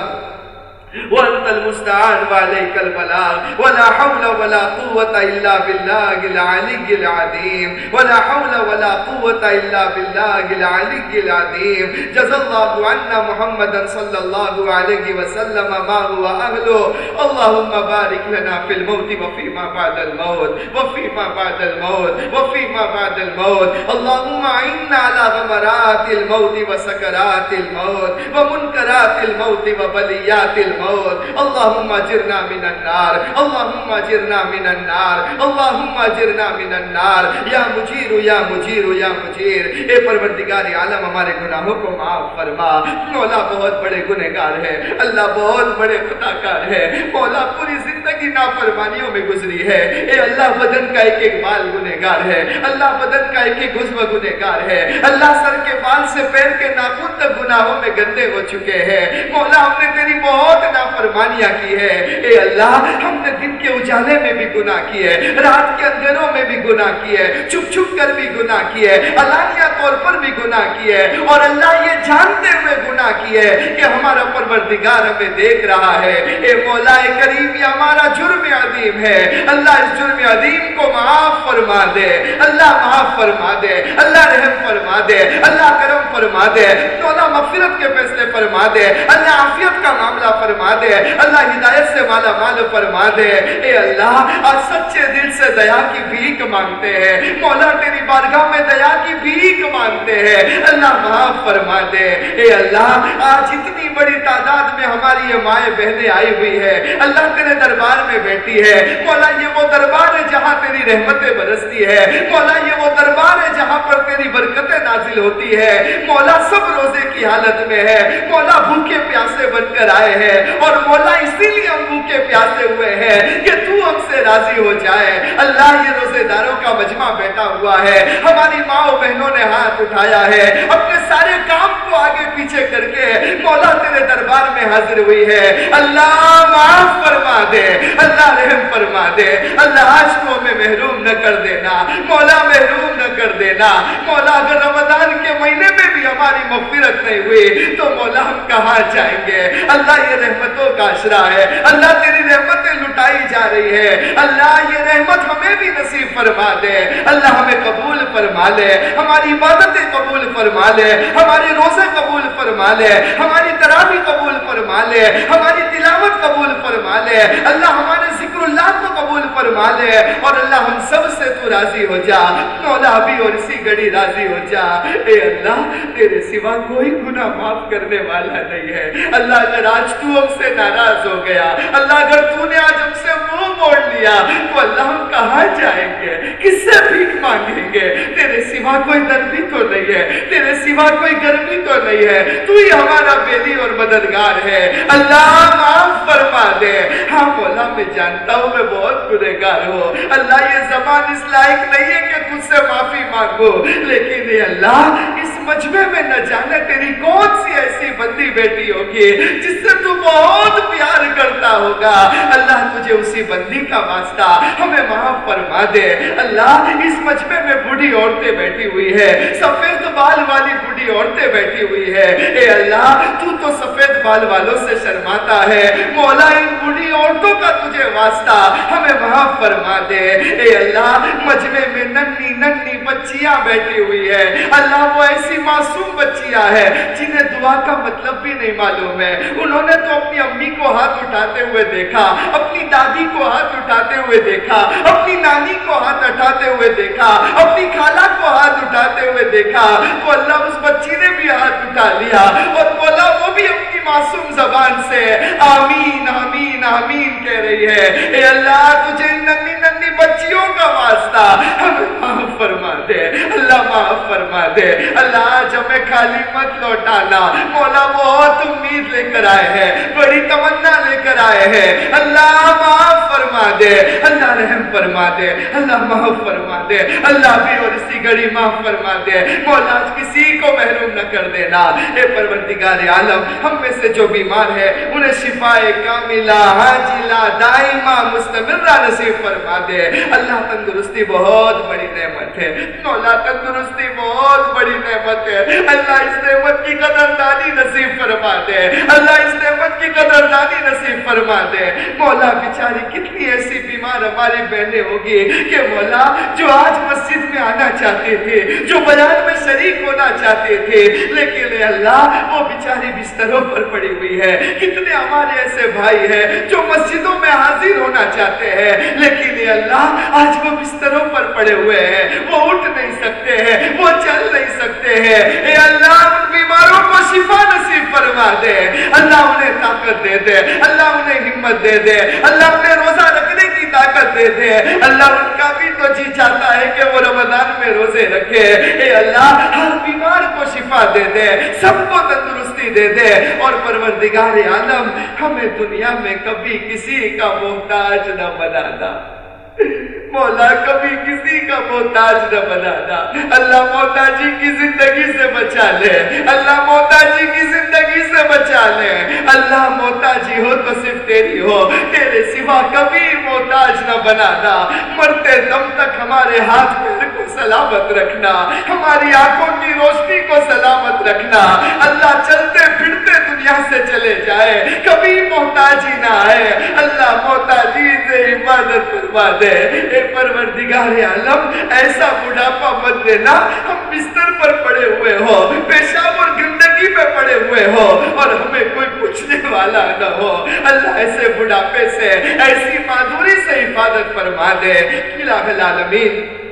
وانت المستعان وعليك البلاغ ولا حول ولا قوة إلا بالله العلي العظيم ولا حول ولا قوة إلا بالله العلي العظيم جزا الله عنا محمدا صلى الله عليه وسلم ما هو أهله اللهم بارك لنا في الموت وفيما بعد الموت وفيما بعد الموت وفيما بعد الموت اللهم عنا على غمرات الموت وسكرات الموت ومنكرات الموت وبليات الموت الموت. اللهم اجرنا من النار. اللهم اجرنا من النار. اللهم اجرنا من النار. یا مجیر یا مجیر یا مجیر اے پروردگار عالم، ہمارے گناہوں کو معاف فرما. مولا بہت بڑے گنہگار ہے اللہ بہت بڑے خطاکار ہے مولا پوری زندگی نافرمانیوں میں گزری ہے. اے اللہ، بدن کا ایک ایک بال گنہگار ہے. اللہ، بدن کا ایک ایک عضو گنہگار ہے. اللہ سر کے بال سے پیر کے ناخن تک گناہوں میں گندے ہو چکے ہیں. مولا، ہم نے تیری بہت نافرمانیاں کی ہے۔ اے اللہ، ہم نے دن کے اجالے میں بھی گناہ کی ہے رات کے اندروں میں بھی گناہ کی ہے چھپ چھپ کر بھی گناہ کی ہے علانیہ طور پر بھی گناہ کی ہے اور اللہ یہ جانتے ہوئے گناہ کی ہے کہ ہمارا پروردگار ہمیں دیکھ رہا ہے۔ اے مولا کریم، یہ ہمارا جرم عظیم ہے۔ اللہ اس جرم عظیم کو معاف فرما دے۔ اللہ معاف فرما دے۔ اللہ رحم فرما دے۔ اللہ کرم فرما دے۔ مولا مغفرت کے فیصلے فرما دے۔ اللہ عافیت کا معاملہ فرما دے اللہ ہدایت سے مالا مال فرما دے اے اللہ، آج سچے دل سے دیا کی بھیک مانگتے ہیں۔ مولا، تیری بارگاہ میں دیا کی بھیک مانگتے ہیں۔ اللہ معاف فرما دے اے اللہ، آج اتنی بڑی تعداد میں ہماری یہ مائیں بہنیں آئی ہوئی ہے اللہ تیرے دربار میں بیٹھی ہے۔ مولا، یہ وہ دربار ہے جہاں تیری رحمتیں برستی ہے۔ مولا، یہ وہ دربار ہے جہاں پر تیری برکتیں نازل ہوتی ہے مولا، سب روزے کی حالت میں ہے۔ مولا، بھوکے پیاسے بن کر آئے ہیں۔ اور مولا اسی لیے ہم بھوکے پیاسے ہوئے ہیں کہ تو ہم سے راضی ہو جائے۔ اللہ یہ روزے داروں کا مجمع بیٹھا ہوا ہے۔ ہماری ماں و بہنوں نے ہاتھ اٹھایا ہے۔ اپنے سارے کام کو آگے پیچھے کر کے مولا تیرے دربار میں حاضر ہوئی ہے۔ اللہ معاف فرما دے۔ اللہ رحم فرما دے۔ اللہ آج تو ہمیں محروم نہ کر دینا۔ مولا محروم نہ کر دینا۔ مولا اگر رمضان کے مہینے میں بھی ہماری مغفرت نہیں ہوئی تو مولا ہم کہاں جائیں گے؟ اللہ یہ رحمتوں کا عشرہ ہے۔ اللہ تیری رحمتیں لٹائی جا رہی ہے اللہ یہ رحمت ہمیں بھی نصیب فرما دے۔ اللہ ہمیں قبول فرما لے۔ ہماری عبادتیں قبول فرما لے۔ ہماری روزے قبول فرما لے۔ ہماری تراوی قبول فرما لے۔ ہماری تلاوت قبول فرما لے۔ اللہ ہمارے ذکر اللہ کو قبول فرما لے۔ اور اللہ ہم سب سے تو راضی ہو جا۔ مولا بھی اور اسی گھڑی راضی ہو جا۔ اے اللہ، تیرے سوا کوئی گناہ معاف کرنے والا نہیں ہے۔ اللہ اگر آج تو ہم سے ناراض ہو گیا۔ اللہ، اگر تو نے آج ہم سے منہ موڑ لیا، تو اللہ ہم کہاں جائیں گے؟ کس سے بھیک مانگیں گے۔ تیرے سوا کوئی در تو نہیں ہے، تیرے سوا کوئی گرمی تو نہیں ہے۔ تو ہی ہمارا بیلی اور مددگار ہے۔ اللہ، معاف فرما دے۔ ہاں مولا، میں جانتا ہوں میں بہت گنہگار ہوں۔ اللہ، یہ زبان اس لائق نہیں ہے کہ تجھ سے معافی مانگو۔ لیکن اے اللہ، اس مجمع میں نہ جانے تیری کون سی ایسی بندی بیٹی ہوگی جس سے تو بہت بہت پیار کرتا ہوگا۔ اللہ تجھے اسی بندی کا واسطہ ہمیں معاف فرما دے۔ اللہ اس مجمع میں بڑی عورتیں بیٹھی ہوئی ہے سفید بال والی بڑی عورتیں بیٹھی ہوئی ہے اے اللہ، تو تو سفید بال والوں سے شرماتا ہے۔ مولا، ان بڑی عورتوں کا تجھے واسطہ ہمیں معاف فرما دے۔ اے اللہ، مجمع میں ننی ننی بچیاں بیٹھی ہوئی ہے اللہ، وہ ایسی معصوم بچیاں ہے جنہیں دعا کا مطلب بھی نہیں معلوم ہے۔ انہوں نے تو اپنی امی کو ہاتھ اٹھاتے ہوئے دیکھا، اپنی دادی کو ہاتھ اٹھاتے ہوئے دیکھا، اپنی نانی کو ہاتھ اٹھاتے ہوئے دیکھا، اپنی خالہ کو ہاتھ اٹھاتے ہوئے دیکھا، تو اللہ اس بچی نے بھی ہاتھ اٹھا لیا اور بولا وہ بھی اپنی معصوم زبان سے آمین آمین آمین کہہ رہی ہے۔ اے اللہ، تجھے ننی ننی بچیوں کا واسطہ ہمیں معاف فرما دے، اللہ معاف فرما دے۔ اللہ، آج ہمیں خالی مت لوٹانا۔ مولا بہت امید لے کر آئے ہیں۔ بڑی تمنا لے کر آئے ہیں۔ اللہ معاف فرما دے۔ اللہ رحم فرما دے۔ اللہ معاف فرما دے۔ اللہ بھی اور اسی گھڑی معاف فرما دے۔ مولا آج کسی کو محروم نہ کر دینا۔ اے پروردگار عالم، ہم میں سے جو بیمار ہے انہیں شفا کاملہ حاجلہ دائمہ، مستمرہ نصیب فرما دے۔ اللہ تندرستی بہت بڑی نعمت ہے۔ مولا، تندرستی بہت بڑی نعمت ہے۔ اللہ اس نعمت کی قدر دانی نصیب فرما دے۔ اللہ اس نعمت کی قدر دانی نصیب فرما دے مولا بیچاری کتنی ایسی بیمار ہماری بہنیں ہوگی کہ مولا جو آج مسجد میں آنا چاہتے تھے، جو بیان میں شریک ہونا چاہتے تھے، لیکن اے اللہ، وہ بیچاری بستروں پر پڑی ہوئی ہے۔ کتنے ہمارے ایسے بھائی ہیں جو مسجدوں میں حاضر ہونا چاہتے ہیں، لیکن اے اللہ، آج وہ بستروں پر پڑے ہوئے ہیں۔ وہ اٹھ نہیں سکتے ہیں، وہ چل نہیں سکتے ہیں۔ اے اللہ، ان بیماروں کو شفا نصیب فرما دے۔ اللہ انہیں طاقت دے دے۔ اللہ انہیں ہمت دے دے۔ اللہ انہیں روزہ رکھنے کی طاقت دے دے۔ اللہ ان کا بھی تو جی چاہتا ہے کہ وہ رمضان میں روزے رکھے۔ اے اللہ، ہر بیمار کو شفا دے دے، سب کو تندرستی دے دے۔ اور پروردگار عالم، ہمیں دنیا میں کبھی کسی کا محتاج نہ بنانا مولا کبھی کسی کا محتاج نہ بنانا۔ اللہ محتاجی کی زندگی سے بچا لے۔ اللہ محتاجی کی زندگی سے بچا لے۔ اللہ محتاجی ہو تو صرف تیری ہو۔ تیرے سوا کبھی محتاج نہ بنانا۔ مرتے دم تک ہمارے ہاتھ پیر کو سلامت رکھنا۔ ہماری آنکھوں کی روشنی کو سلامت رکھنا۔ اللہ چلتے پھرتے دنیا سے چلے جائے۔ کبھی محتاجی نہ آئے۔ اللہ محتاجی سے عبادت فرما دے۔ دے، اے پروردگار عالم، ایسا بڑھاپا مت دینا ہم بستر پر پڑے ہوئے ہو، پیشاب اور گندگی پہ پڑے ہوئے ہو، اور ہمیں کوئی پوچھنے والا نہ ہو۔ اللہ ایسے بڑھاپے سے، ایسی معذوری سے حفاظت فرما دے۔ الہ العالمین۔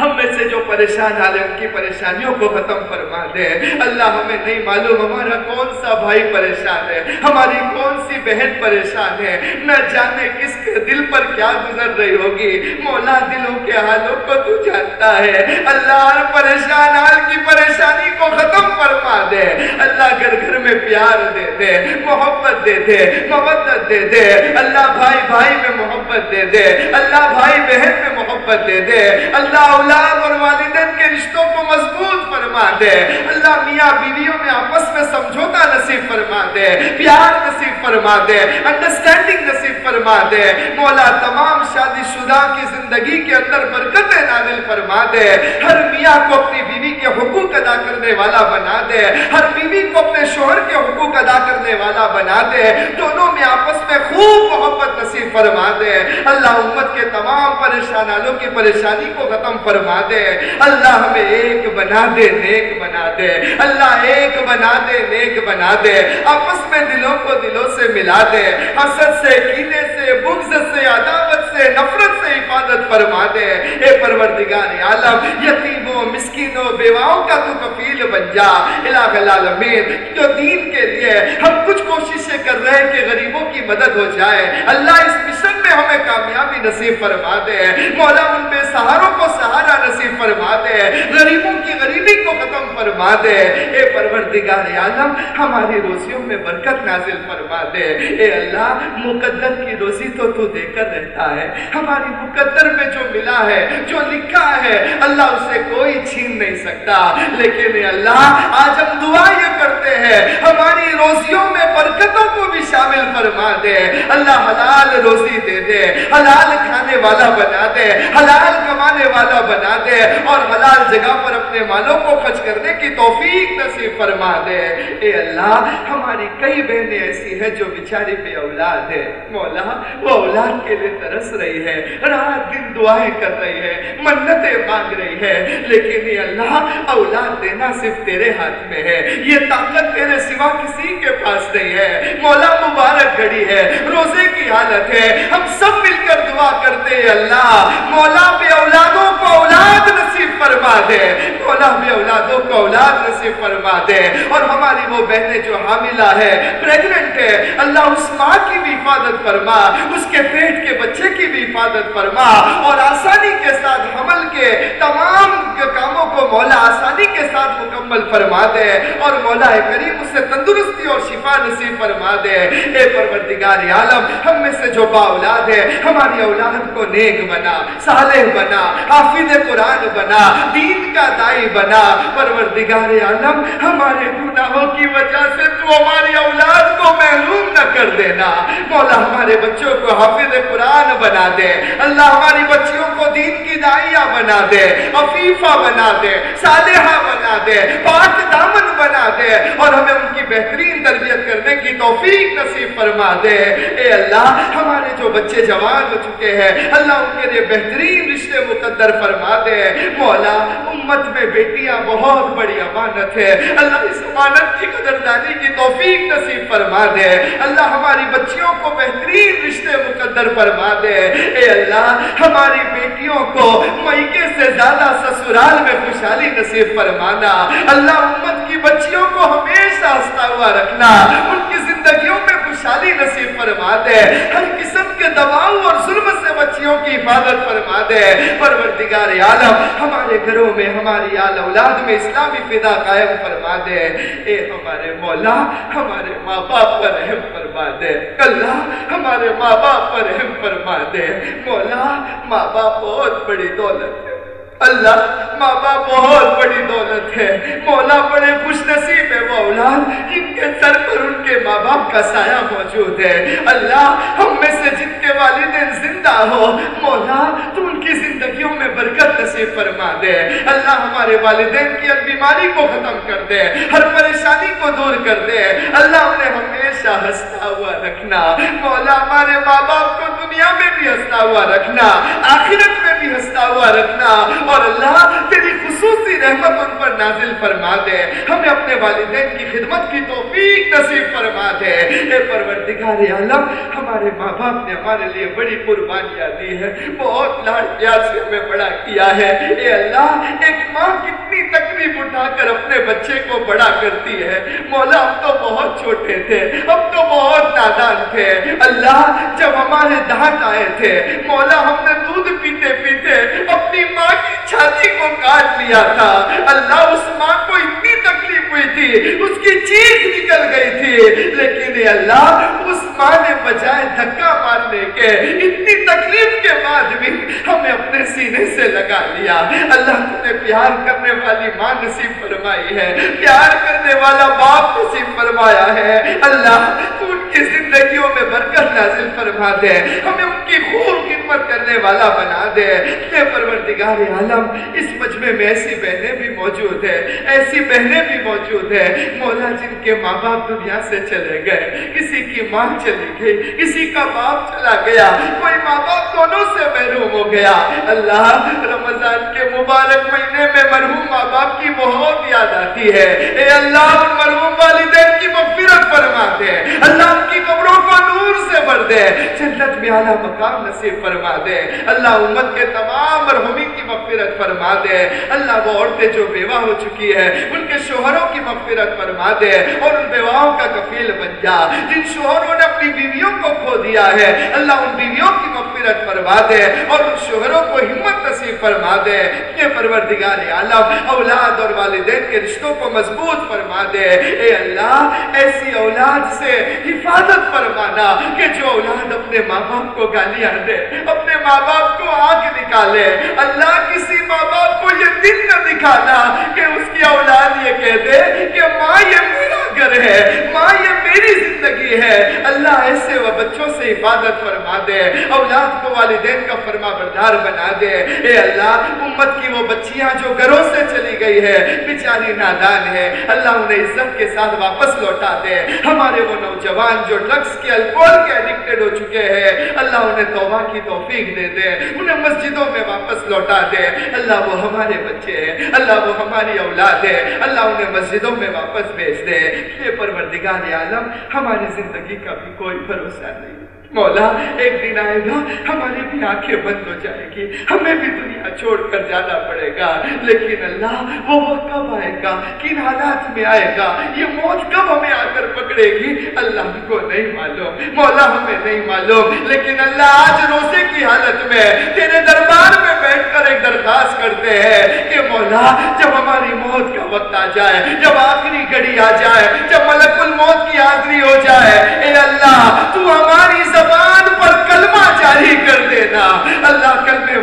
ہم میں سے جو پریشان آلے، ان کی پریشانیوں کو ختم فرما دے۔ اللہ ہمیں نہیں معلوم ہمارا کون سا بھائی پریشان ہے، ہماری کون سی بہن پریشان ہے۔ نہ جانے کس کے دل پر کیا گزر رہی ہوگی۔ مولا دلوں کے حالوں کو تو جانتا ہے۔ اللہ ہر پریشان حال کی پریشانی کو ختم فرما دے۔ اللہ گھر گھر میں پیار دے دے، محبت دے دے محبت دے دے۔ اللہ بھائی بھائی میں محبت دے دے۔ اللہ بھائی بہن میں محبت دے دے۔ اللہ اولاد اور والدین کے رشتوں کو مضبوط فرما دے۔ اللہ میاں بیویوں میں آپس میں سمجھوتا نصیب فرما دے، پیار نصیب فرما دے انڈرسٹینڈنگ نصیب فرما دے۔ مولا تمام شادی شدہ کی زندگی کے اندر برکت نازل فرما دے۔ ہر میاں کو اپنی بیوی کے حقوق ادا کرنے والا بنا دے۔ ہر بیوی کو اپنے شوہر کے حقوق ادا کرنے والا بنا دے۔ دونوں میں آپس میں خوب محبت نصیب فرما دے اللہ امت کے تمام پریشانوں کی پریشانی کو ختم فرما دے اللہ ہمیں ایک بنا دے نیک بنا دے اللہ ایک بنا دے نیک بنا دے آپس میں دلوں کو دلوں سے ملا دے حسد سے، کینے سے، بغض سے، عداوت سے، نفرت سے حفاظت فرما دے اے پروردگار عالم، یتیموں، مسکینوں، بیواؤں کا تو کفیل بن جا۔ الہ العالمین، جو دین کے لیے ہم کچھ کوششیں کر رہے ہیں کہ غریبوں کی مدد ہو جائے۔ اللہ اس مشن میں ہمیں کامیابی نصیب فرما دے مولا ان بے سہاروں کو سہارا نصیب فرما دے غریبوں کی غریبی کو ختم فرما دے اے پروردگار عالم، ہماری روزیوں میں برکت نازل فرما دے اے اللہ، مقدر کی روزی تو تو دے کر رہتا ہے۔ ہماری مقدر میں جو ملا ہے، جو لکھا ہے، اللہ اسے کوئی چھین نہیں سکتا۔ لیکن اے اللہ، آج ہم دعا یہ کرتے ہیں، ہماری روزیوں میں برکتوں کو بھی شامل فرما دے اللہ حلال روزی دے دے، حلال کھانے والا بنا دے، حلال کمانے والا بنا دے، اور حلال جگہ پر اپنے مالوں کو خرچ کرنے کی توفیق نصیب فرما دے۔ اے اللہ، ہماری کئی بہنیں ایسی ہیں جو بیچاری بے اولاد ہے مولا، وہ اولاد کے لیے ترس رہی ہے، رات دن دعائیں کر رہی ہے، منتیں مانگ رہی ہے۔ لیکن اے اللہ، اولاد دینا صرف تیرے ہاتھ میں ہے، یہ طاقت تیرے سوا کسی کے پاس نہیں ہے۔ مولا، مبارک گھڑی ہے، روزے کی حالت ہے ہم سب مل کر دعا کرتے ہیں اللہ۔ مولا بے اولادوں کو اولاد نصیب فرما دے۔ مولا بے اولادوں کو اولاد نصیب فرما دے۔ اور ہماری وہ بہنیں جو حاملہ ہے پریگننٹ ہے اللہ اس ماں کی بھی حفاظت فرما، اس کے پیٹ کے بچے کی بھی حفاظت فرما۔ اور آسانی کے ساتھ حمل کے تمام کاموں کو مولا آسانی کے ساتھ مکمل فرما دے۔ اور مولا کریم اسے تندرستی اور شفا نصیب فرما دے۔ اے پروردگار عالم، ہم میں سے جو با اولاد ہے، ہماری اولاد کو نیک بنا، صالح بنا، حافظ قرآن بنا، دین کا دائی بنا۔ پروردگار عالم، ہمارے گناہوں کی وجہ سے تو ہماری اولاد کو محروم نہ کر دینا۔ مولا ہمارے بچوں کو حافظ قرآن بنا دے۔ اللہ ہماری بچیوں کو دین کی دائیہ بنا دے، عفیفہ بنا دے، صالحہ بنا دے، پاک دامن بنا دے اور ہمیں ان کی بہترین تربیت کرنے کی توفیق نصیب فرما دے۔ اے اللہ، ہمارے جو بچے جوان ہو چکے ہیں، اللہ ان کے لیے بہترین رشتے مقدر فرما دے۔ مولا، امت میں بیٹیاں بہت بڑی امانت ہے۔ اللہ اس امانت کی قدردانی کی توفیق نصیب فرما دے۔ اللہ ہماری بچیوں کو بہترین رشتے مقدر فرما دے۔ اے اللہ، ہماری بیٹیوں کو مئیکے سے زیادہ سسرال میں خوشحالی نصیب فرمانا۔ اللہ امت کی بچ بچیوں کو ہمیشہ ہستا ہوا رکھنا۔ ان کی زندگیوں میں خوشحالی نصیب فرما دے۔ ہر قسم کے دباؤ اور ظلم سے بچیوں کی حفاظت فرما دے۔ پروردگار عالم، ہمارے گھروں میں، ہماری آل اولاد میں اسلامی فدا قائم فرما دے۔ اے ہمارے مولا، ہمارے ماں باپ پر رحم فرما دے۔ اللہ ہمارے ماں باپ پر رحم فرما دے۔ مولا ماں باپ بہت بڑی دولت ہے۔ اللہ ماں باپ بہت بڑی دولت ہے۔ مولا بڑے خوش نصیب ہے وہ اولاد جن کے سر پر ان کے ماں باپ کا سایہ موجود ہے۔ اللہ ہم میں سے جن کے والدین زندہ ہو، مولا تو ان کی زندگیوں میں برکت نصیب فرما دے۔ اللہ ہمارے والدین کی ہر بیماری کو ختم کر دے، ہر پریشانی کو دور کر دے۔ اللہ انہیں ہمیشہ ہستا ہوا رکھنا۔ مولا ہمارے ماں باپ کو دنیا میں بھی ہستا ہوا رکھنا، آخرت میں بھی ہستا ہوا رکھنا۔ اور اللہ تیری خصوصی رحمت ان پر نازل فرما دے۔ ہمیں اپنے والدین کی خدمت کی توفیق نصیب فرما دے۔ اے پروردگار عالم، ہمارے ماں باپ نے ہمارے لیے بڑی قربانیاں دی ہے بہت لاڈ پیار سے ہمیں بڑا کیا ہے۔ اے اللہ، ایک ماں کتنی تکلیف اٹھا کر اپنے بچے کو بڑا کرتی ہے۔ مولا، ہم تو بہت چھوٹے تھے۔ ہم تو بہت نادان تھے۔ اللہ، جب ہمارے دانت آئے تھے، مولا، ہم نے دودھ پیتے پیتے اپنی ماں کی چھاتی کو کاٹ لیا تھا۔ اللہ اس ماں کو اتنی تکلیف ہوئی تھی، اس کی چیخ نکل گئی تھی۔ لیکن اے اللہ اس ماں نے بجائے دھکا مارنے کے، اتنی تکلیف کے بعد بھی ہمیں اپنے سینے سے لگا لیا۔ اللہ نے پیار کرنے والی ماں نصیب فرمائی ہے۔ پیار کرنے والا باپ نصیب فرمایا ہے۔ اللہ ان کی زندگیوں میں برکت نازل فرما دے۔ ہمیں ان کی خوب خدمت کرنے والا بنا دے۔ کہ پروردگار عالم، اس مجمع میں ایسی بہنیں بھی موجود ہیں۔ ایسی بہنیں بھی موجود ہیں۔ مولا، جن کے ماں باپ دنیا سے چلے گئے، کسی کی ماں چلی گئی، کسی کا باپ چلا گیا، کوئی ماں باپ دونوں سے محروم ہو گیا۔ اللہ رمضان کے مبارک مہینے میں مرحوم ماں باپ کی بہت یاد آتی ہے۔ اے اللہ، ان مرحوم والدین کی مغفرت فرما دے۔ اللہ ان کی قبروں کو نور سے بھر دے۔ جنت میں اعلیٰ مقام نصیب فرما فرما دے۔ اللہ امت کے تمام مرحومین کی مغفرت فرما دے۔ اللہ وہ عورتیں جو بیوہ ہو چکی ہے ان کے شوہروں کی مغفرت فرما دے اور ان بیواہوں کا کفیل بن جا۔ جن شوہروں نے اپنی بیویوں کو کھو دیا ہے، اللہ ان بیویوں کی مغفرت فرما دے اور ان شوہروں کو ہمت نصیب فرما دے۔ یہ پروردگار عالم، اولاد اور والدین کے رشتوں کو مضبوط فرما دے۔ اے اللہ، ایسی اولاد سے حفاظت فرمانا کہ جو اولاد اپنے ماں باپ کو گالیاں دے اپنے ماں باپ کو آگ نکالے اللہ کسی ماں باپ کو یہ دن نہ دکھانا کہ اس کی اولاد یہ کہہ دے کہ ماں یہ میرا گھر ہے، ماں یہ میری زندگی ہے۔ اللہ ایسے وہ بچوں سے حفاظت فرما دے، اولاد کو والدین کا فرما بردار بنا دے۔ اے اللہ، امت کی وہ بچیاں جو گھروں سے چلی گئی ہے، بیچاری نادان ہے۔ اللہ انہیں عزت کے ساتھ واپس لوٹا دے۔ ہمارے وہ نوجوان جو ڈرگس کے الکول کے ایڈکٹڈ ہو چکے ہیں، اللہ انہیں توبہ کی توبہ توفیق دے دے، انہیں مسجدوں میں واپس لوٹا دے۔ اللہ وہ ہمارے بچے ہیں، اللہ وہ ہماری اولاد ہے۔ اللہ انہیں مسجدوں میں واپس بھیج دے۔ یہ پروردگار عالم، ہماری زندگی کا بھی کوئی بھروسہ نہیں۔ مولا، ایک دن آئے گا ہماری بھی آنکھیں بند ہو جائے گی۔ ہمیں بھی دنیا چھوڑ کر جانا پڑے گا۔ لیکن اللہ، وہ وقت کب آئے گا؟ کن حالات میں آئے گا؟ یہ موت کب ہمیں آ کر پکڑے گی؟ اللہ ہم کو نہیں معلوم۔ مولا، ہمیں نہیں معلوم۔ لیکن اللہ آج روزے کی حالت میں تیرے دربار میں بیٹھ کر ایک درخواست کرتے ہیں کہ مولا، جب ہماری موت کا وقت آ جائے، جب آخری گھڑی آ جائے، جب ملک الموت کی حاضری ہو جائے، اے اللہ، تو ہماری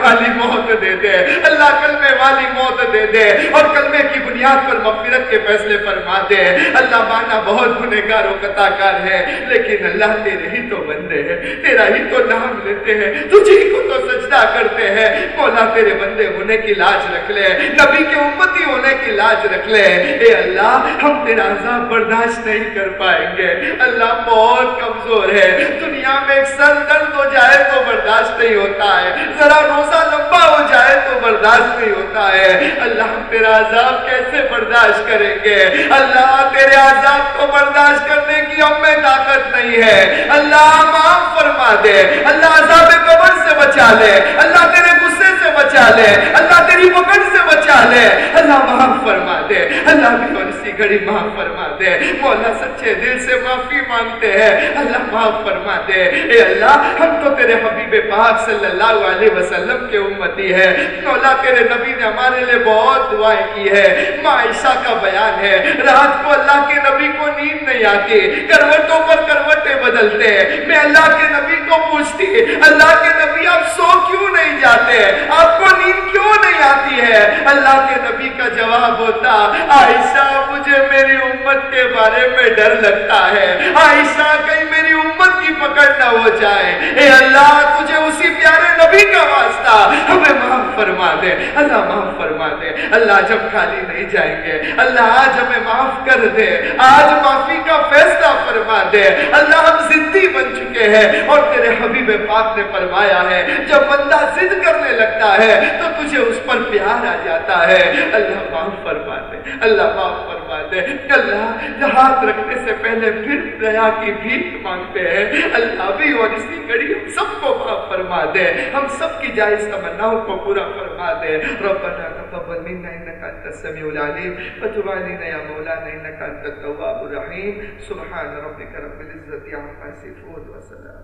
والی موت دے دے اللہ کل والی موت دے دے اور کلمے کی بنیاد پر مغفرت کے فیصلے فرما دے۔ اللہ مانا بہت گنہگار و قطع کار ہے، لیکن اللہ تیرے ہی تو بندے ہیں، تیرا ہی تو نام لیتے ہیں، تجھے کو تو سجدہ کرتے ہیں۔ مولا تیرے بندے ہونے کی لاج رکھ لے، نبی کے امتی ہونے کی لاج رکھ لے۔ اے اللہ، ہم تیرا عذاب برداشت نہیں کر پائیں گے۔ اللہ بہت کمزور ہے، دنیا میں ایک سر درد ہو جائے تو برداشت نہیں ہوتا ہے، ذرا روزہ لمبا ہو جائے تو برداشت نہیں ہوتا۔ کرنا ہے۔ اللہ ہم تیرا عذاب کیسے برداشت کریں گے؟ اللہ تیرے عذاب کو برداشت کرنے کی ہم میں طاقت نہیں ہے۔ اللہ معاف فرما دے۔ اللہ عذاب قبر سے بچا لے۔ اللہ تیرے غصے سے بچا لے۔ اللہ تیری پکڑ سے بچا لے۔ اللہ معاف فرما دے۔ اللہ بھی اور اسی گھڑی معاف فرما دے۔ مولا سچے دل سے معافی مانگتے ہیں۔ اللہ معاف فرما دے۔ اے اللہ، ہم تو تیرے حبیب پاک صلی اللہ علیہ وسلم کے امتی ہے مولا تیرے نبی نے نے ہمارے لیے بہت دعائیں کی ہے۔ معائشہ کا بیان ہے۔ رات کو اللہ کے نبی کو نیند نہیں آتی۔ کروٹوں پر کروٹیں بدلتے میں اللہ کے نبی کو پوچھتی، اللہ کے نبی آپ سو کیوں نہیں جاتے؟ آپ کو نیند کیوں نہیں آتی ہے؟ اللہ کے نبی کا جواب ہوتا، عائشہ، مجھے میری امت کے بارے میں ڈر لگتا ہے۔ عائشہ، کہیں میری امت کی پکڑ نہ ہو جائے۔ اے اللہ، تجھے اسی پیارے نبی کا واسطہ ہمیں معاف فرما دے۔ اللہ معاف فرما دے اللہ جب خالی نہیں جائیں گے۔ اللہ آج ہمیں معاف کر دے۔ آج معافی کا فیصلہ فرما دے۔ اللہ ہم زدی بن چکے ہیں اور تیرے حبیب پاک نے فرمایا ہے، جب بندہ زد کرنے لگتا ہے تو تجھے اس پر پیار آ جاتا ہے۔ اللہ معاف فرما دے اللہ معاف فرما دے اللہ ہاتھ رکھنے سے پہلے پھر دیا کی بھیک مانگتے ہیں۔ اللہ بھی اور اسی گھڑی ہم سب کو معاف فرما دے۔ ہم سب کی جائز تمناؤں کو پورا فرما دے۔ رب ربنا تقبل منا انك انت السميع العليم وتب علينا يا مولانا انك انت التواب الرحيم سبحان ربك رب العزه عما يصفون وسلام